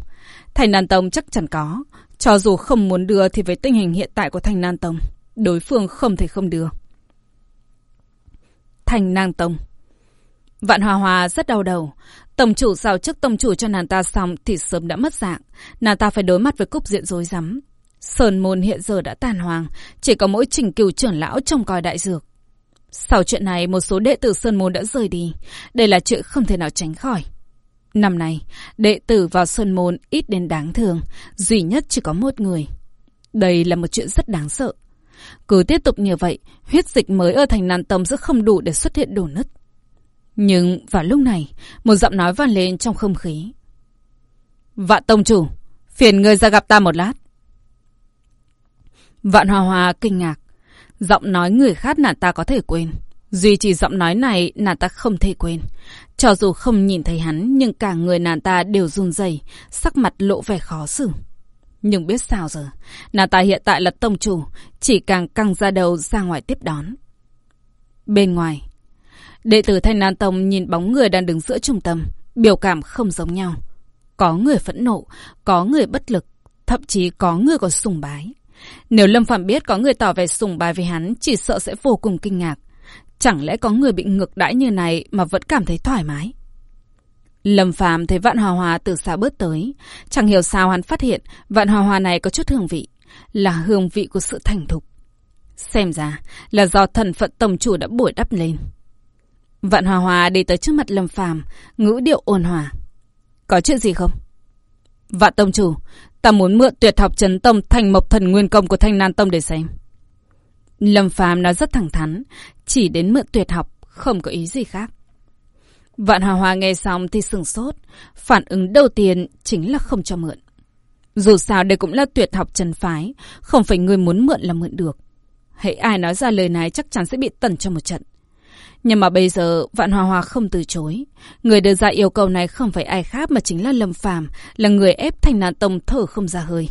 Thanh Nan Tông chắc chắn có. Cho dù không muốn đưa thì với tình hình hiện tại của Thanh Nan Tông, đối phương không thể không đưa. Thanh Nan Tông Vạn Hòa Hòa rất đau đầu. Tổng chủ giao chức tổng chủ cho nàng ta xong thì sớm đã mất dạng. Nàng ta phải đối mặt với cục diện rối rắm. Sơn môn hiện giờ đã tàn hoàng, chỉ có mỗi trình cửu trưởng lão trông coi đại dược. Sau chuyện này, một số đệ tử Sơn Môn đã rời đi. Đây là chuyện không thể nào tránh khỏi. Năm nay, đệ tử vào Sơn Môn ít đến đáng thương, duy nhất chỉ có một người. Đây là một chuyện rất đáng sợ. Cứ tiếp tục như vậy, huyết dịch mới ở thành Nan Tông sẽ không đủ để xuất hiện đổ nứt. Nhưng vào lúc này, một giọng nói vang lên trong không khí. Vạn Tông Chủ, phiền người ra gặp ta một lát. Vạn Hòa Hòa kinh ngạc. Giọng nói người khác nàng ta có thể quên. Duy chỉ giọng nói này nàng ta không thể quên. Cho dù không nhìn thấy hắn nhưng cả người nàng ta đều run rẩy, sắc mặt lộ vẻ khó xử. Nhưng biết sao giờ, nàng ta hiện tại là tông chủ, chỉ càng căng ra đầu ra ngoài tiếp đón. Bên ngoài, đệ tử Thanh Nan Tông nhìn bóng người đang đứng giữa trung tâm, biểu cảm không giống nhau. Có người phẫn nộ, có người bất lực, thậm chí có người còn sùng bái. Nếu Lâm Phạm biết có người tỏ vẻ sùng bài với hắn, chỉ sợ sẽ vô cùng kinh ngạc. Chẳng lẽ có người bị ngược đãi như này mà vẫn cảm thấy thoải mái? Lâm Phạm thấy Vạn Hòa Hòa từ xa bước tới. Chẳng hiểu sao hắn phát hiện Vạn Hòa Hòa này có chút hương vị. Là hương vị của sự thành thục. Xem ra là do thần phận tổng chủ đã bồi đắp lên. Vạn Hòa Hòa đi tới trước mặt Lâm Phàm ngữ điệu ôn hòa. Có chuyện gì không? Vạn Tông Chủ, ta muốn mượn tuyệt học chấn tông thành mộc thần nguyên công của Thanh Nan Tông để xem. Lâm Phàm nói rất thẳng thắn, chỉ đến mượn tuyệt học, không có ý gì khác. Vạn Hòa Hòa nghe xong thì sừng sốt, phản ứng đầu tiên chính là không cho mượn. Dù sao đây cũng là tuyệt học chân phái, không phải người muốn mượn là mượn được. Hãy ai nói ra lời này chắc chắn sẽ bị tẩn cho một trận. Nhưng mà bây giờ Vạn Hòa Hòa không từ chối. Người đưa ra yêu cầu này không phải ai khác mà chính là Lâm Phàm, là người ép Thành Nan Tông thở không ra hơi.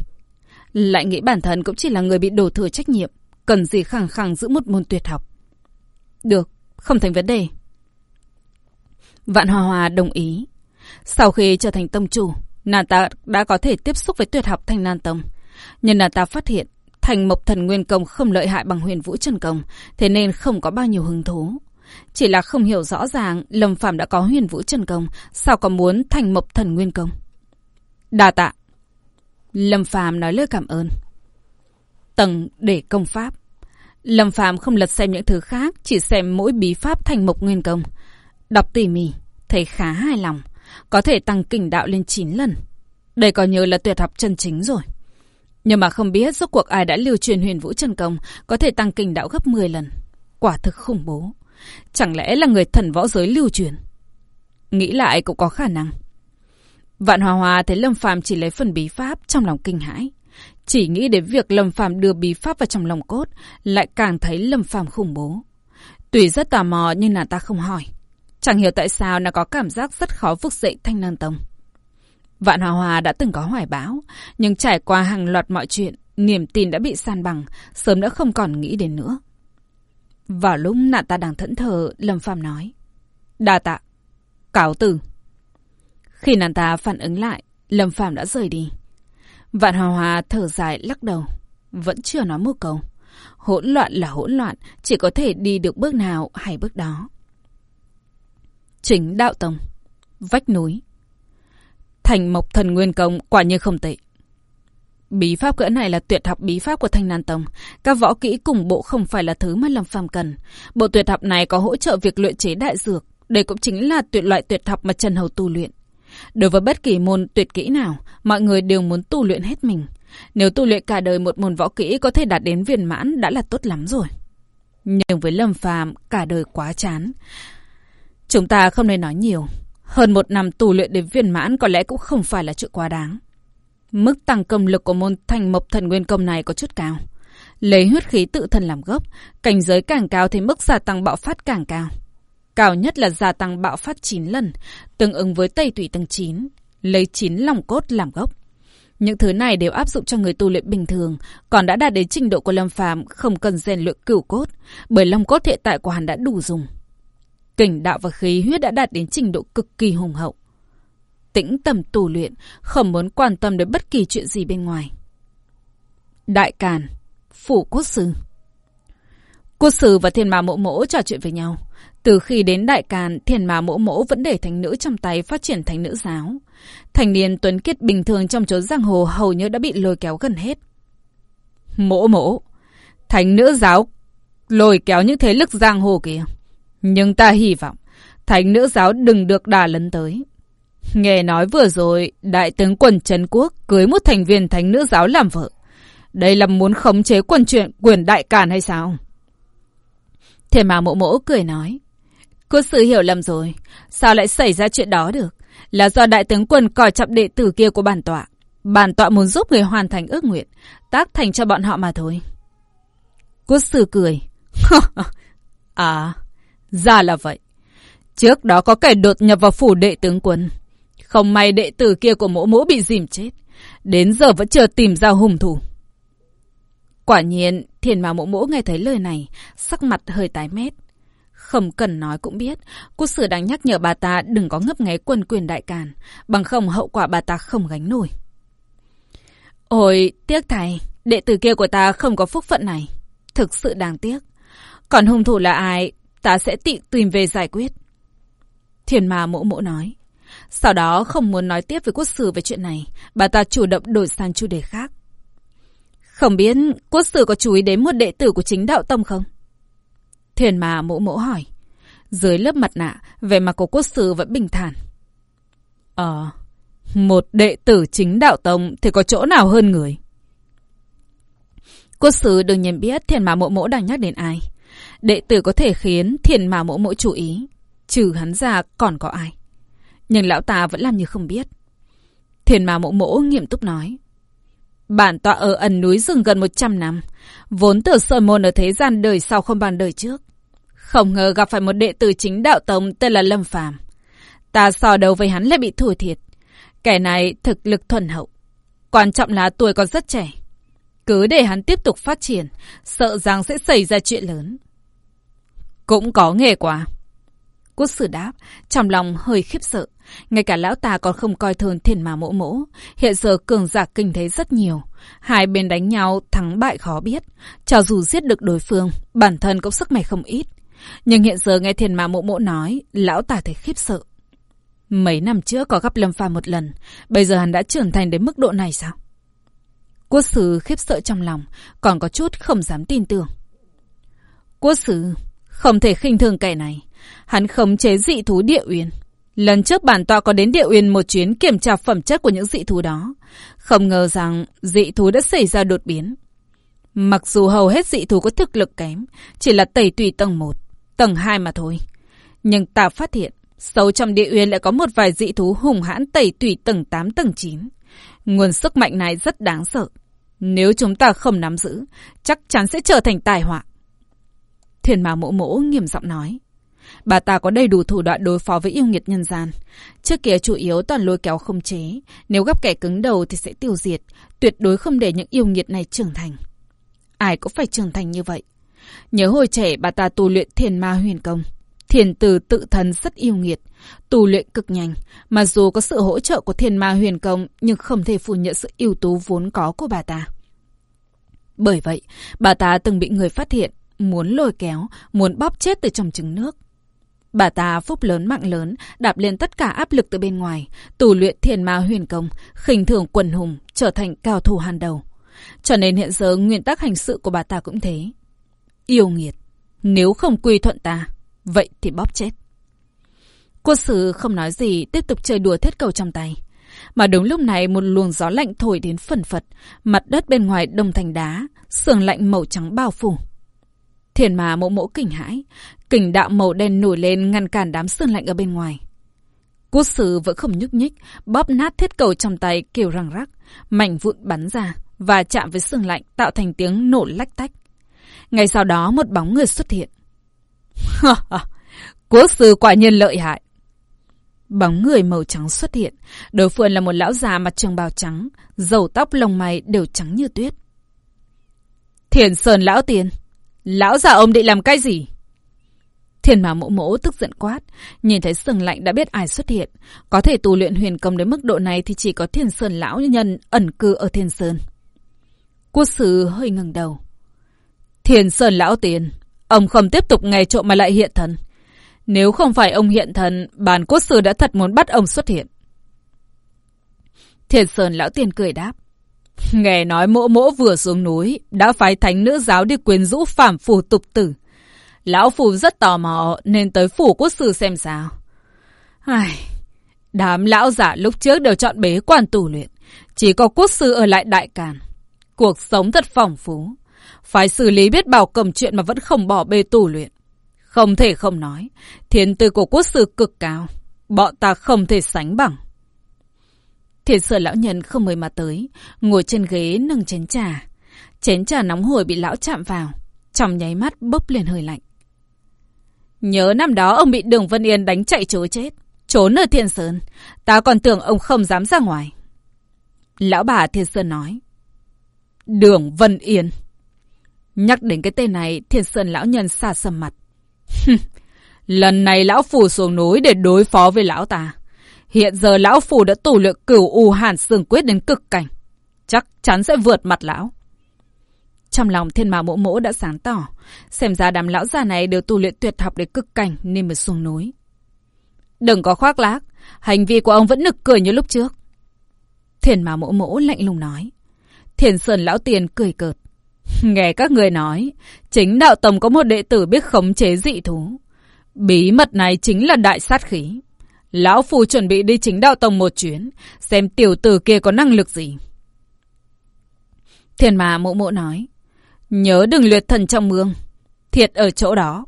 Lại nghĩ bản thân cũng chỉ là người bị đổ thừa trách nhiệm, cần gì khẳng khẳng giữ một môn tuyệt học. Được, không thành vấn đề. Vạn Hòa Hòa đồng ý. Sau khi trở thành tông chủ, nàng ta đã có thể tiếp xúc với tuyệt học Thanh Nan Tông. Nhưng nàng ta phát hiện Thành Mộc Thần Nguyên Công không lợi hại bằng huyền vũ chân Công, thế nên không có bao nhiêu hứng thú. Chỉ là không hiểu rõ ràng Lâm Phạm đã có huyền vũ Trần Công, sao còn muốn Thành Mộc Thần Nguyên Công. Đa tạ. Lâm Phạm nói lời cảm ơn. Tầng để công pháp. Lâm Phạm không lật xem những thứ khác, chỉ xem mỗi bí pháp Thành Mộc Nguyên Công. Đọc tỉ mỉ, thấy khá hài lòng. Có thể tăng kình đạo lên 9 lần. Đây coi như là tuyệt học chân chính rồi. Nhưng mà không biết rốt cuộc ai đã lưu truyền huyền vũ chân công có thể tăng kinh đạo gấp 10 lần. Quả thực khủng bố. Chẳng lẽ là người thần võ giới lưu truyền? Nghĩ lại cũng có khả năng. Vạn Hòa Hòa thấy Lâm Phàm chỉ lấy phần bí pháp trong lòng kinh hãi. Chỉ nghĩ đến việc Lâm Phàm đưa bí pháp vào trong lòng cốt, lại càng thấy Lâm Phàm khủng bố. Tuy rất tò mò nhưng nàng ta không hỏi. Chẳng hiểu tại sao nàng có cảm giác rất khó vực dậy Thanh Năng Tông. Vạn Hòa Hòa đã từng có hoài báo, nhưng trải qua hàng loạt mọi chuyện, niềm tin đã bị san bằng, sớm đã không còn nghĩ đến nữa. Vào lúc nạn ta đang thẫn thờ, Lâm Phàm nói. Đa tạ. Cáo từ. Khi nàng ta phản ứng lại, Lâm Phàm đã rời đi. Vạn Hòa Hòa thở dài lắc đầu. Vẫn chưa nói một câu. Hỗn loạn là hỗn loạn, chỉ có thể đi được bước nào hay bước đó. Chính đạo tông. Vách núi. Thành mộc thần nguyên công quả như không tệ. Bí pháp cỡ này là tuyệt học bí pháp của Thanh Nan Tông. Các võ kỹ cùng bộ không phải là thứ mà Lâm Phàm cần. Bộ tuyệt học này có hỗ trợ việc luyện chế đại dược. Đây cũng chính là tuyệt loại tuyệt học mà Trần Hầu tu luyện. Đối với bất kỳ môn tuyệt kỹ nào, mọi người đều muốn tu luyện hết mình. Nếu tu luyện cả đời một môn võ kỹ có thể đạt đến viên mãn đã là tốt lắm rồi. Nhưng với Lâm Phàm cả đời quá chán. Chúng ta không nên nói nhiều. Hơn một năm tu luyện đến viên mãn có lẽ cũng không phải là chuyện quá đáng. Mức tăng công lực của môn thành mộc thần nguyên công này có chút cao. Lấy huyết khí tự thân làm gốc, cảnh giới càng cao thì mức gia tăng bạo phát càng cao. Cao nhất là gia tăng bạo phát 9 lần, tương ứng với tây tủy tầng 9, lấy 9 lòng cốt làm gốc. Những thứ này đều áp dụng cho người tu luyện bình thường, còn đã đạt đến trình độ của Lâm Phàm không cần rèn luyện cửu cốt, bởi long cốt hiện tại của hắn đã đủ dùng. Kình đạo và khí huyết đã đạt đến trình độ cực kỳ hùng hậu. Tĩnh tâm tù luyện, không muốn quan tâm đến bất kỳ chuyện gì bên ngoài. Đại Càn, Phủ Quốc Sư Quốc Sư và Thiên Ma Mộ Mỗ trò chuyện với nhau. Từ khi đến Đại Càn, Thiên Ma Mộ Mỗ vẫn để thành nữ trong tay phát triển thành nữ giáo. Thành niên tuấn kiết bình thường trong chốn giang hồ hầu như đã bị lôi kéo gần hết. Mỗ mỗ, thành nữ giáo lôi kéo những thế lực giang hồ kìa. Nhưng ta hy vọng thành nữ giáo đừng được đà lấn tới. Nghe nói vừa rồi, đại tướng quân Trấn Quốc cưới một thành viên thánh nữ giáo làm vợ. Đây là muốn khống chế quân chuyện quyền đại càn hay sao? thế mà mộ mỗ cười nói. Cô sự hiểu lầm rồi. Sao lại xảy ra chuyện đó được? Là do đại tướng quân coi trọng đệ tử kia của bản tọa. Bản tọa muốn giúp người hoàn thành ước nguyện. Tác thành cho bọn họ mà thôi. Quốc sư cười. (laughs) à, ra là vậy. Trước đó có kẻ đột nhập vào phủ đệ tướng quân. Không may đệ tử kia của mỗ mỗ bị dìm chết. Đến giờ vẫn chưa tìm ra hung thủ. Quả nhiên, thiền mà mỗ mỗ nghe thấy lời này, sắc mặt hơi tái mét. Không cần nói cũng biết, cô sử đang nhắc nhở bà ta đừng có ngấp nghé quân quyền đại càn, bằng không hậu quả bà ta không gánh nổi. Ôi, tiếc thầy, đệ tử kia của ta không có phúc phận này. Thực sự đáng tiếc. Còn hung thủ là ai ta sẽ tự tìm về giải quyết. Thiền ma mỗ mỗ nói. Sau đó không muốn nói tiếp với quốc sử về chuyện này, bà ta chủ động đổi sang chủ đề khác. Không biết quốc sử có chú ý đến một đệ tử của chính đạo tông không? Thiền mà mẫu mẫu hỏi. Dưới lớp mặt nạ, vẻ mặt của quốc sử vẫn bình thản. Ờ, một đệ tử chính đạo tông thì có chỗ nào hơn người? Quốc sử đương nhiên biết thiền mà mộ mỗ đang nhắc đến ai. Đệ tử có thể khiến thiền mà mộ mỗ chú ý. Trừ hắn ra còn có ai. Nhưng lão ta vẫn làm như không biết. Thiền ma mộ mỗ nghiêm túc nói. Bản tọa ở ẩn núi rừng gần 100 năm. Vốn từ sơn môn ở thế gian đời sau không bằng đời trước. Không ngờ gặp phải một đệ tử chính đạo tông tên là Lâm Phàm. Ta so đầu với hắn lại bị thua thiệt. Kẻ này thực lực thuần hậu. Quan trọng là tuổi còn rất trẻ. Cứ để hắn tiếp tục phát triển, sợ rằng sẽ xảy ra chuyện lớn. Cũng có nghề quá. Quốc sử đáp, trong lòng hơi khiếp sợ. Ngay cả lão ta còn không coi thường thiền mà mỗ mỗ. Hiện giờ cường giả kinh thế rất nhiều. Hai bên đánh nhau, thắng bại khó biết. Cho dù giết được đối phương, bản thân cũng sức mẻ không ít. Nhưng hiện giờ nghe thiền mà mỗ mỗ nói, lão ta thấy khiếp sợ. Mấy năm trước có gặp Lâm Phàm một lần, bây giờ hắn đã trưởng thành đến mức độ này sao? Quốc sử khiếp sợ trong lòng, còn có chút không dám tin tưởng. Quốc sử, không thể khinh thường kẻ này. Hắn khống chế dị thú địa uyên. Lần trước bản tọa có đến địa uyên một chuyến kiểm tra phẩm chất của những dị thú đó. Không ngờ rằng dị thú đã xảy ra đột biến. Mặc dù hầu hết dị thú có thực lực kém, chỉ là tẩy tùy tầng 1, tầng 2 mà thôi. Nhưng ta phát hiện, sâu trong địa uyên lại có một vài dị thú hùng hãn tẩy tùy tầng 8 tầng 9. Nguồn sức mạnh này rất đáng sợ. Nếu chúng ta không nắm giữ, chắc chắn sẽ trở thành tai họa. Thiền mà mộ mộ nghiêm giọng nói. Bà ta có đầy đủ thủ đoạn đối phó với yêu nghiệt nhân gian. Trước kia chủ yếu toàn lôi kéo không chế. Nếu gặp kẻ cứng đầu thì sẽ tiêu diệt. Tuyệt đối không để những yêu nghiệt này trưởng thành. Ai cũng phải trưởng thành như vậy. Nhớ hồi trẻ bà ta tu luyện thiền ma huyền công. Thiền từ tự thân rất yêu nghiệt. Tu luyện cực nhanh. Mặc dù có sự hỗ trợ của thiền ma huyền công nhưng không thể phủ nhận sự ưu tú vốn có của bà ta. Bởi vậy, bà ta từng bị người phát hiện, muốn lôi kéo, muốn bóp chết từ trong trứng nước. Bà ta phúc lớn mạng lớn, đạp lên tất cả áp lực từ bên ngoài, tù luyện thiền ma huyền công, khinh thường quần hùng, trở thành cao thủ hàng đầu. Cho nên hiện giờ nguyên tắc hành sự của bà ta cũng thế. Yêu nghiệt, nếu không quy thuận ta, vậy thì bóp chết. Quốc sử không nói gì, tiếp tục chơi đùa thiết cầu trong tay. Mà đúng lúc này một luồng gió lạnh thổi đến phần phật, mặt đất bên ngoài đông thành đá, sườn lạnh màu trắng bao phủ. Thiền mà mộ mộ kinh hãi, kình đạo màu đen nổi lên ngăn cản đám sương lạnh ở bên ngoài. Quốc sử vẫn không nhúc nhích, bóp nát thiết cầu trong tay kêu răng rắc, mảnh vụn bắn ra và chạm với sương lạnh tạo thành tiếng nổ lách tách. Ngay sau đó một bóng người xuất hiện. Quốc sư quả nhiên lợi hại. Bóng người màu trắng xuất hiện. Đối phương là một lão già mặt trường bào trắng, dầu tóc lông mày đều trắng như tuyết. Thiền Sơn lão tiền, lão già ông định làm cái gì? Thiên mà mộ mộ tức giận quát, nhìn thấy sừng lạnh đã biết ai xuất hiện. Có thể tu luyện huyền công đến mức độ này thì chỉ có thiên sơn lão nhân ẩn cư ở thiên sơn. Quốc sư hơi ngừng đầu. thiên sơn lão tiền, ông không tiếp tục ngày trộm mà lại hiện thần. Nếu không phải ông hiện thần, bản quốc sư đã thật muốn bắt ông xuất hiện. Thiên sơn lão tiền cười đáp. Nghe nói mỗ mỗ vừa xuống núi, đã phái thánh nữ giáo đi quyến rũ phạm phù tục tử. Lão Phù rất tò mò nên tới phủ quốc sư xem sao. Ai... Đám lão giả lúc trước đều chọn bế quan tù luyện. Chỉ có quốc sư ở lại đại càn. Cuộc sống thật phong phú. Phải xử lý biết bảo cầm chuyện mà vẫn không bỏ bê tù luyện. Không thể không nói. Thiên tư của quốc sư cực cao. Bọn ta không thể sánh bằng. Thiền sở lão nhân không mời mà tới. Ngồi trên ghế nâng chén trà. Chén trà nóng hổi bị lão chạm vào. Trong nháy mắt bốc lên hơi lạnh. Nhớ năm đó ông bị Đường Vân Yên đánh chạy chối chết. Trốn ở Thiên Sơn. Ta còn tưởng ông không dám ra ngoài. Lão bà Thiên Sơn nói. Đường Vân Yên. Nhắc đến cái tên này, Thiên Sơn lão nhân xa sầm mặt. (laughs) Lần này lão phủ xuống núi để đối phó với lão ta. Hiện giờ lão phù đã tủ luyện cửu u hàn xương quyết đến cực cảnh. Chắc chắn sẽ vượt mặt lão. Trong lòng thiên mã mỗ mỗ đã sáng tỏ. Xem ra đám lão già này đều tu luyện tuyệt học để cực cảnh nên mới xuống núi. Đừng có khoác lác. Hành vi của ông vẫn nực cười như lúc trước. Thiên mã mỗ mỗ lạnh lùng nói. Thiền Sơn lão tiền cười cợt. (laughs) Nghe các người nói, chính đạo tông có một đệ tử biết khống chế dị thú. Bí mật này chính là đại sát khí. Lão Phu chuẩn bị đi chính đạo tông một chuyến, xem tiểu tử kia có năng lực gì. Thiên mà mộ mộ nói, nhớ đừng luyện thần trong mương, thiệt ở chỗ đó.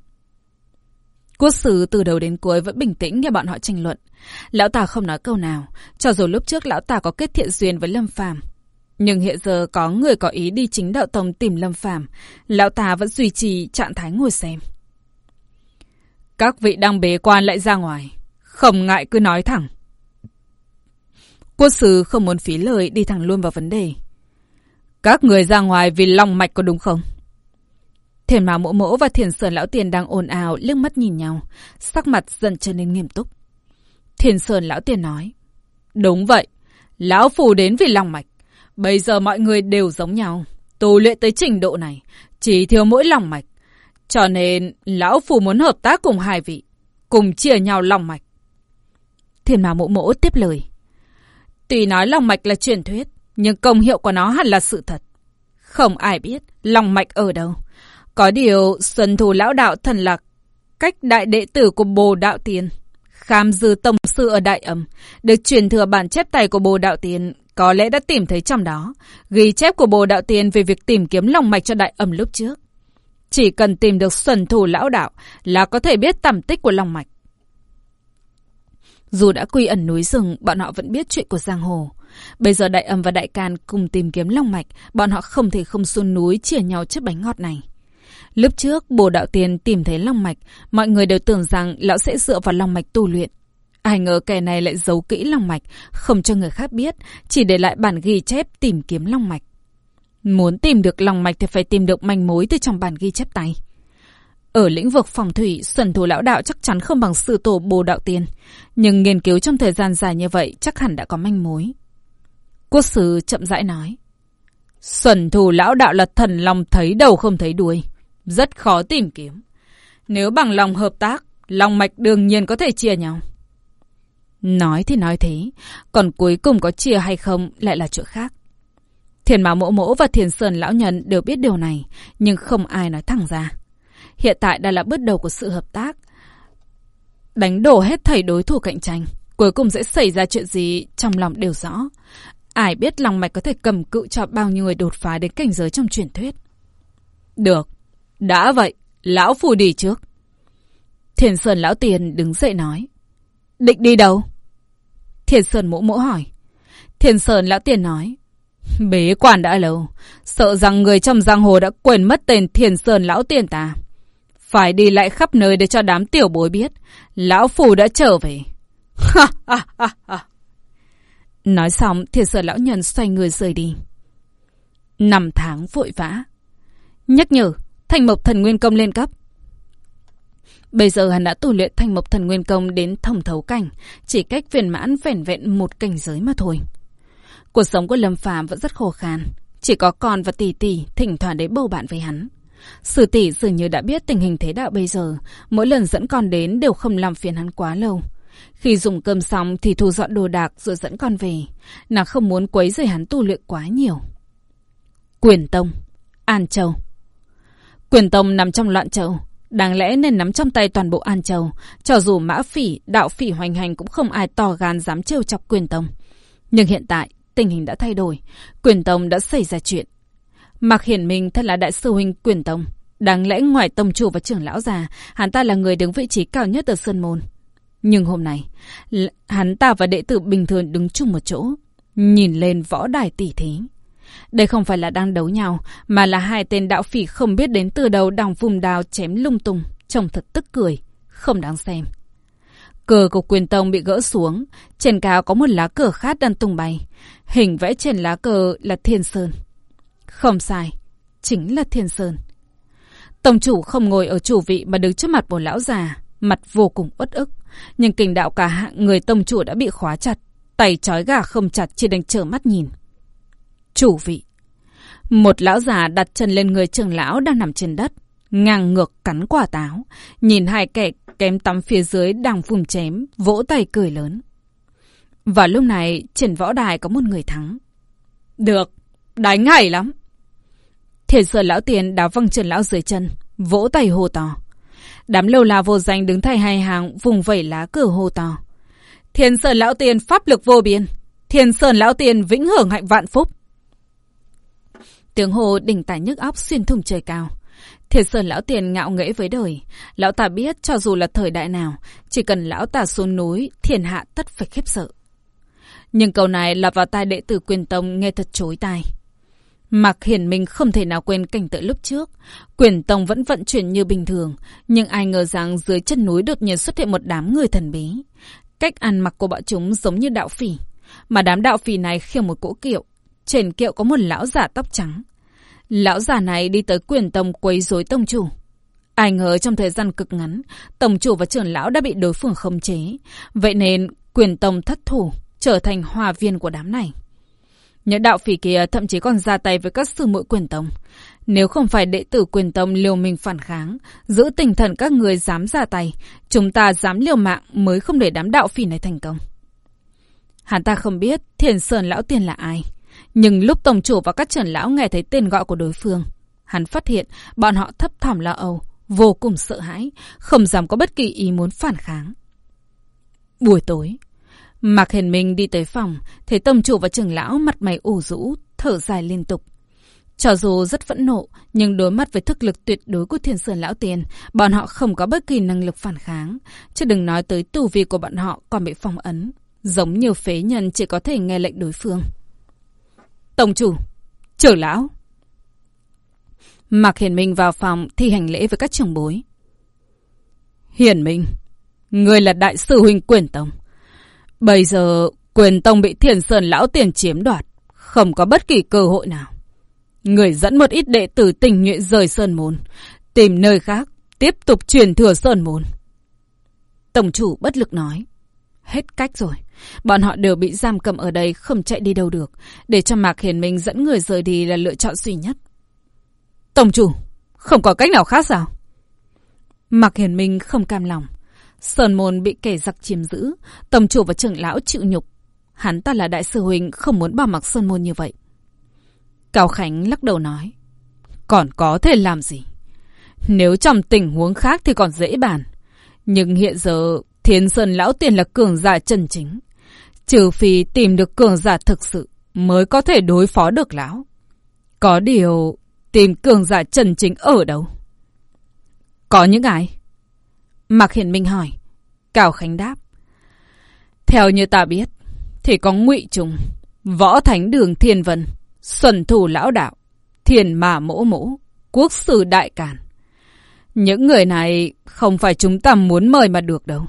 Quốc sử từ đầu đến cuối vẫn bình tĩnh nghe bọn họ tranh luận. Lão ta không nói câu nào, cho dù lúc trước lão ta có kết thiện duyên với Lâm Phàm nhưng hiện giờ có người có ý đi chính đạo tông tìm Lâm Phàm lão ta vẫn duy trì trạng thái ngồi xem. Các vị đang bế quan lại ra ngoài, không ngại cứ nói thẳng. Quốc sư không muốn phí lời đi thẳng luôn vào vấn đề. Các người ra ngoài vì lòng mạch có đúng không? Thiền mà mỗ Mỗ và Thiền Sơn Lão Tiền đang ồn ào, liếc mắt nhìn nhau, sắc mặt dần trở nên nghiêm túc. Thiền Sơn Lão Tiền nói, Đúng vậy, Lão Phù đến vì lòng mạch. Bây giờ mọi người đều giống nhau, tu luyện tới trình độ này, chỉ thiếu mỗi lòng mạch. Cho nên, Lão Phù muốn hợp tác cùng hai vị, cùng chia nhau lòng mạch. Thiền mà Mộ Mỗ tiếp lời. Tuy nói lòng mạch là truyền thuyết, nhưng công hiệu của nó hẳn là sự thật. Không ai biết lòng mạch ở đâu. Có điều, Xuân Thù Lão Đạo thần lạc, cách đại đệ tử của Bồ Đạo Tiên, Kham Dư Tông Sư ở Đại Âm, được truyền thừa bản chép tay của Bồ Đạo Tiên, có lẽ đã tìm thấy trong đó, ghi chép của Bồ Đạo Tiên về việc tìm kiếm lòng mạch cho Đại Âm lúc trước. Chỉ cần tìm được Xuân Thù Lão Đạo là có thể biết tầm tích của lòng mạch. Dù đã quy ẩn núi rừng, bọn họ vẫn biết chuyện của giang hồ. Bây giờ Đại Âm và Đại Can cùng tìm kiếm long mạch, bọn họ không thể không xuống núi chia nhau chiếc bánh ngọt này. Lúc trước, bồ đạo tiền tìm thấy long mạch, mọi người đều tưởng rằng lão sẽ dựa vào long mạch tu luyện. Ai ngờ kẻ này lại giấu kỹ long mạch, không cho người khác biết, chỉ để lại bản ghi chép tìm kiếm long mạch. Muốn tìm được long mạch thì phải tìm được manh mối từ trong bản ghi chép tay. Ở lĩnh vực phòng thủy, xuân thủ lão đạo chắc chắn không bằng sư tổ bồ đạo tiên. Nhưng nghiên cứu trong thời gian dài như vậy chắc hẳn đã có manh mối. Quốc sư chậm rãi nói. Xuân thủ lão đạo là thần lòng thấy đầu không thấy đuôi. Rất khó tìm kiếm. Nếu bằng lòng hợp tác, lòng mạch đương nhiên có thể chia nhau. Nói thì nói thế, còn cuối cùng có chia hay không lại là chuyện khác. Thiền Mã Mộ Mỗ và Thiền Sơn Lão Nhân đều biết điều này, nhưng không ai nói thẳng ra. Hiện tại đã là bước đầu của sự hợp tác. Đánh đổ hết thầy đối thủ cạnh tranh. Cuối cùng sẽ xảy ra chuyện gì trong lòng đều rõ. Ai biết lòng mạch có thể cầm cự cho bao nhiêu người đột phá đến cảnh giới trong truyền thuyết. Được. Đã vậy, lão phù đi trước. Thiền Sơn lão tiền đứng dậy nói. Định đi đâu? Thiền Sơn mũ mũ hỏi. Thiền Sơn lão tiền nói. Bế quan đã lâu. Sợ rằng người trong giang hồ đã quên mất tên Thiền Sơn lão tiền ta. Phải đi lại khắp nơi để cho đám tiểu bối biết. Lão phù đã trở về. Nói xong, thì sở lão nhân xoay người rời đi. Năm tháng vội vã. Nhắc nhở, thành mộc thần nguyên công lên cấp. Bây giờ hắn đã tu luyện thành mộc thần nguyên công đến thông thấu cảnh, chỉ cách viên mãn vẻn vẹn một cảnh giới mà thôi. Cuộc sống của Lâm Phàm vẫn rất khô khan, chỉ có con và tỷ tỷ thỉnh thoảng đến bầu bạn với hắn. Sử tỷ dường như đã biết tình hình thế đạo bây giờ, mỗi lần dẫn con đến đều không làm phiền hắn quá lâu. Khi dùng cơm xong thì thu dọn đồ đạc rồi dẫn con về. Nàng không muốn quấy rầy hắn tu luyện quá nhiều. Quyền Tông An Châu Quyền Tông nằm trong loạn châu. Đáng lẽ nên nắm trong tay toàn bộ An Châu. Cho dù mã phỉ, đạo phỉ hoành hành cũng không ai to gan dám trêu chọc Quyền Tông. Nhưng hiện tại, tình hình đã thay đổi. Quyền Tông đã xảy ra chuyện. Mạc Hiển Minh thật là đại sư huynh Quyền Tông. Đáng lẽ ngoài tông chủ và trưởng lão già, hắn ta là người đứng vị trí cao nhất ở Sơn Môn. Nhưng hôm nay, hắn ta và đệ tử bình thường đứng chung một chỗ, nhìn lên võ đài tỷ thí. Đây không phải là đang đấu nhau, mà là hai tên đạo phỉ không biết đến từ đầu đang vùng đào chém lung tung, trông thật tức cười, không đáng xem. Cờ của quyền tông bị gỡ xuống, trên cao có một lá cờ khác đang tung bay. Hình vẽ trên lá cờ là Thiên Sơn. Không sai, chính là Thiên Sơn. Tổng chủ không ngồi ở chủ vị mà đứng trước mặt một lão già, mặt vô cùng uất ức. Nhưng kình đạo cả hạng người tông chủ đã bị khóa chặt. Tay trói gà không chặt chỉ đành trở mắt nhìn. Chủ vị. Một lão già đặt chân lên người trưởng lão đang nằm trên đất, ngang ngược cắn quả táo, nhìn hai kẻ kém tắm phía dưới đang vùng chém, vỗ tay cười lớn. Và lúc này, trên võ đài có một người thắng. Được, đánh hay lắm. Thiền sở lão tiền đá văng trần lão dưới chân, vỗ tay hô to. Đám lâu la vô danh đứng thay hai hàng vùng vẩy lá cờ hô to. Thiên sơn lão tiền pháp lực vô biên. Thiên sơn lão tiền vĩnh hưởng hạnh vạn phúc. Tiếng hồ đỉnh tài nhức óc xuyên thủng trời cao. thiền sơn lão tiền ngạo nghễ với đời. Lão ta biết cho dù là thời đại nào, chỉ cần lão ta xuống núi, thiên hạ tất phải khiếp sợ. Nhưng câu này là vào tai đệ tử quyền tông nghe thật chối tai. Mạc Hiển Minh không thể nào quên cảnh tượng lúc trước. Quyền Tông vẫn vận chuyển như bình thường, nhưng ai ngờ rằng dưới chân núi đột nhiên xuất hiện một đám người thần bí. Cách ăn mặc của bọn chúng giống như đạo phỉ, mà đám đạo phỉ này khiêng một cỗ kiệu. Trên kiệu có một lão giả tóc trắng. Lão giả này đi tới quyền tông quấy rối tông chủ. Ai ngờ trong thời gian cực ngắn, tổng chủ và trưởng lão đã bị đối phương khống chế. Vậy nên quyền tông thất thủ, trở thành hòa viên của đám này. Những đạo phỉ kia thậm chí còn ra tay với các sư muội quyền tông. Nếu không phải đệ tử quyền tông liều mình phản kháng, giữ tinh thần các người dám ra tay, chúng ta dám liều mạng mới không để đám đạo phỉ này thành công. Hắn ta không biết thiền sơn lão tiên là ai. Nhưng lúc tổng chủ và các trưởng lão nghe thấy tên gọi của đối phương, hắn phát hiện bọn họ thấp thỏm lo âu, vô cùng sợ hãi, không dám có bất kỳ ý muốn phản kháng. Buổi tối, Mạc Hiền Minh đi tới phòng, thấy tổng chủ và trưởng lão mặt mày ủ rũ, thở dài liên tục. Cho dù rất phẫn nộ, nhưng đối mặt với thực lực tuyệt đối của thiên sơn lão tiền, bọn họ không có bất kỳ năng lực phản kháng. Chứ đừng nói tới tù vi của bọn họ còn bị phong ấn. Giống như phế nhân chỉ có thể nghe lệnh đối phương. Tổng chủ, trưởng lão. Mạc Hiền Minh vào phòng thi hành lễ với các trưởng bối. Hiền Minh, người là đại sư huynh quyền tổng. Bây giờ quyền tông bị thiền sơn lão tiền chiếm đoạt, không có bất kỳ cơ hội nào. Người dẫn một ít đệ tử tình nguyện rời Sơn Môn, tìm nơi khác, tiếp tục truyền thừa Sơn Môn. Tổng chủ bất lực nói. Hết cách rồi. Bọn họ đều bị giam cầm ở đây, không chạy đi đâu được. Để cho Mạc Hiền Minh dẫn người rời đi là lựa chọn duy nhất. Tổng chủ, không có cách nào khác sao? Mạc Hiền Minh không cam lòng. Sơn Môn bị kẻ giặc chiếm giữ, tầm chủ và trưởng lão chịu nhục. Hắn ta là đại sư huynh, không muốn bỏ mặc Sơn Môn như vậy. Cao Khánh lắc đầu nói. Còn có thể làm gì? Nếu trong tình huống khác thì còn dễ bàn. Nhưng hiện giờ Thiên Sơn Lão Tiền là cường giả chân chính. Trừ phi tìm được cường giả thực sự mới có thể đối phó được lão. Có điều tìm cường giả chân chính ở đâu? Có những ai? Mạc Hiển Minh hỏi. Cao Khánh đáp. Theo như ta biết, thì có ngụy Trùng, Võ Thánh Đường Thiên Vân, Xuân Thủ Lão Đạo, Thiền Mà Mỗ Mỗ, Quốc Sử Đại Càn. Những người này không phải chúng ta muốn mời mà được đâu.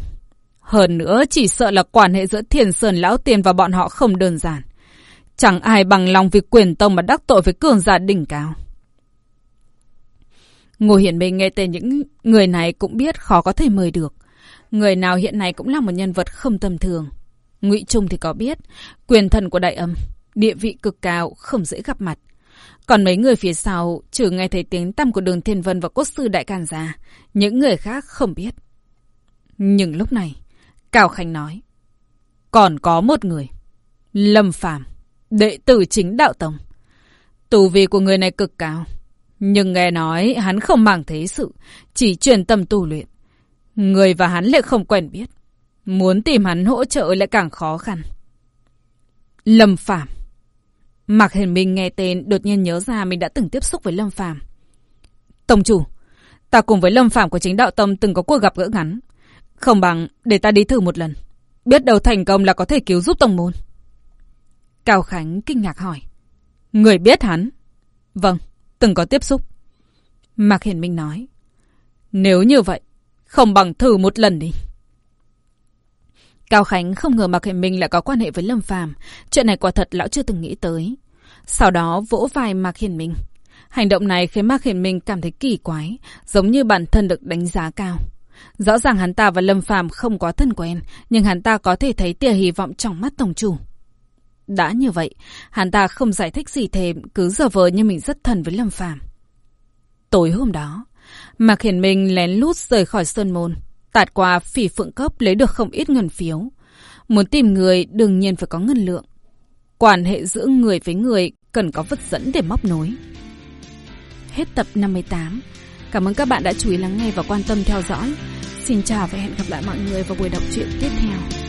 Hơn nữa chỉ sợ là quan hệ giữa Thiền Sơn Lão Tiền và bọn họ không đơn giản. Chẳng ai bằng lòng vì quyền tông mà đắc tội với cường giả đỉnh cao. Ngô Hiển Minh nghe tên những người này cũng biết khó có thể mời được. Người nào hiện nay cũng là một nhân vật không tầm thường. Ngụy Trung thì có biết, quyền thần của đại âm, địa vị cực cao, không dễ gặp mặt. Còn mấy người phía sau, trừ nghe thấy tiếng tăm của đường Thiên Vân và cốt sư đại càn già, những người khác không biết. Nhưng lúc này, Cao Khánh nói, còn có một người, Lâm Phàm đệ tử chính đạo tông. Tù vi của người này cực cao, nhưng nghe nói hắn không màng thế sự, chỉ truyền tâm tu luyện. Người và hắn lại không quen biết. Muốn tìm hắn hỗ trợ lại càng khó khăn. Lâm Phàm Mạc Hiền Minh nghe tên đột nhiên nhớ ra mình đã từng tiếp xúc với Lâm Phàm Tổng chủ, ta cùng với Lâm Phàm của chính đạo tâm từng có cuộc gặp gỡ ngắn. Không bằng để ta đi thử một lần. Biết đâu thành công là có thể cứu giúp tông môn. Cao Khánh kinh ngạc hỏi. Người biết hắn? Vâng, từng có tiếp xúc. Mạc Hiển Minh nói. Nếu như vậy, không bằng thử một lần đi. Cao Khánh không ngờ Mạc Hiển Minh lại có quan hệ với Lâm Phàm, chuyện này quả thật lão chưa từng nghĩ tới. Sau đó vỗ vai Mạc Hiển Minh. Hành động này khiến Mạc Hiển Minh cảm thấy kỳ quái, giống như bản thân được đánh giá cao. Rõ ràng hắn ta và Lâm Phàm không có thân quen, nhưng hắn ta có thể thấy tia hy vọng trong mắt tổng chủ. Đã như vậy, hắn ta không giải thích gì thêm, cứ giờ vờ như mình rất thần với Lâm Phàm. Tối hôm đó, Mạc Hiển Minh lén lút rời khỏi Sơn Môn, tạt qua phỉ phượng cấp lấy được không ít ngân phiếu. Muốn tìm người đương nhiên phải có ngân lượng. Quan hệ giữa người với người cần có vật dẫn để móc nối. Hết tập 58. Cảm ơn các bạn đã chú ý lắng nghe và quan tâm theo dõi. Xin chào và hẹn gặp lại mọi người vào buổi đọc truyện tiếp theo.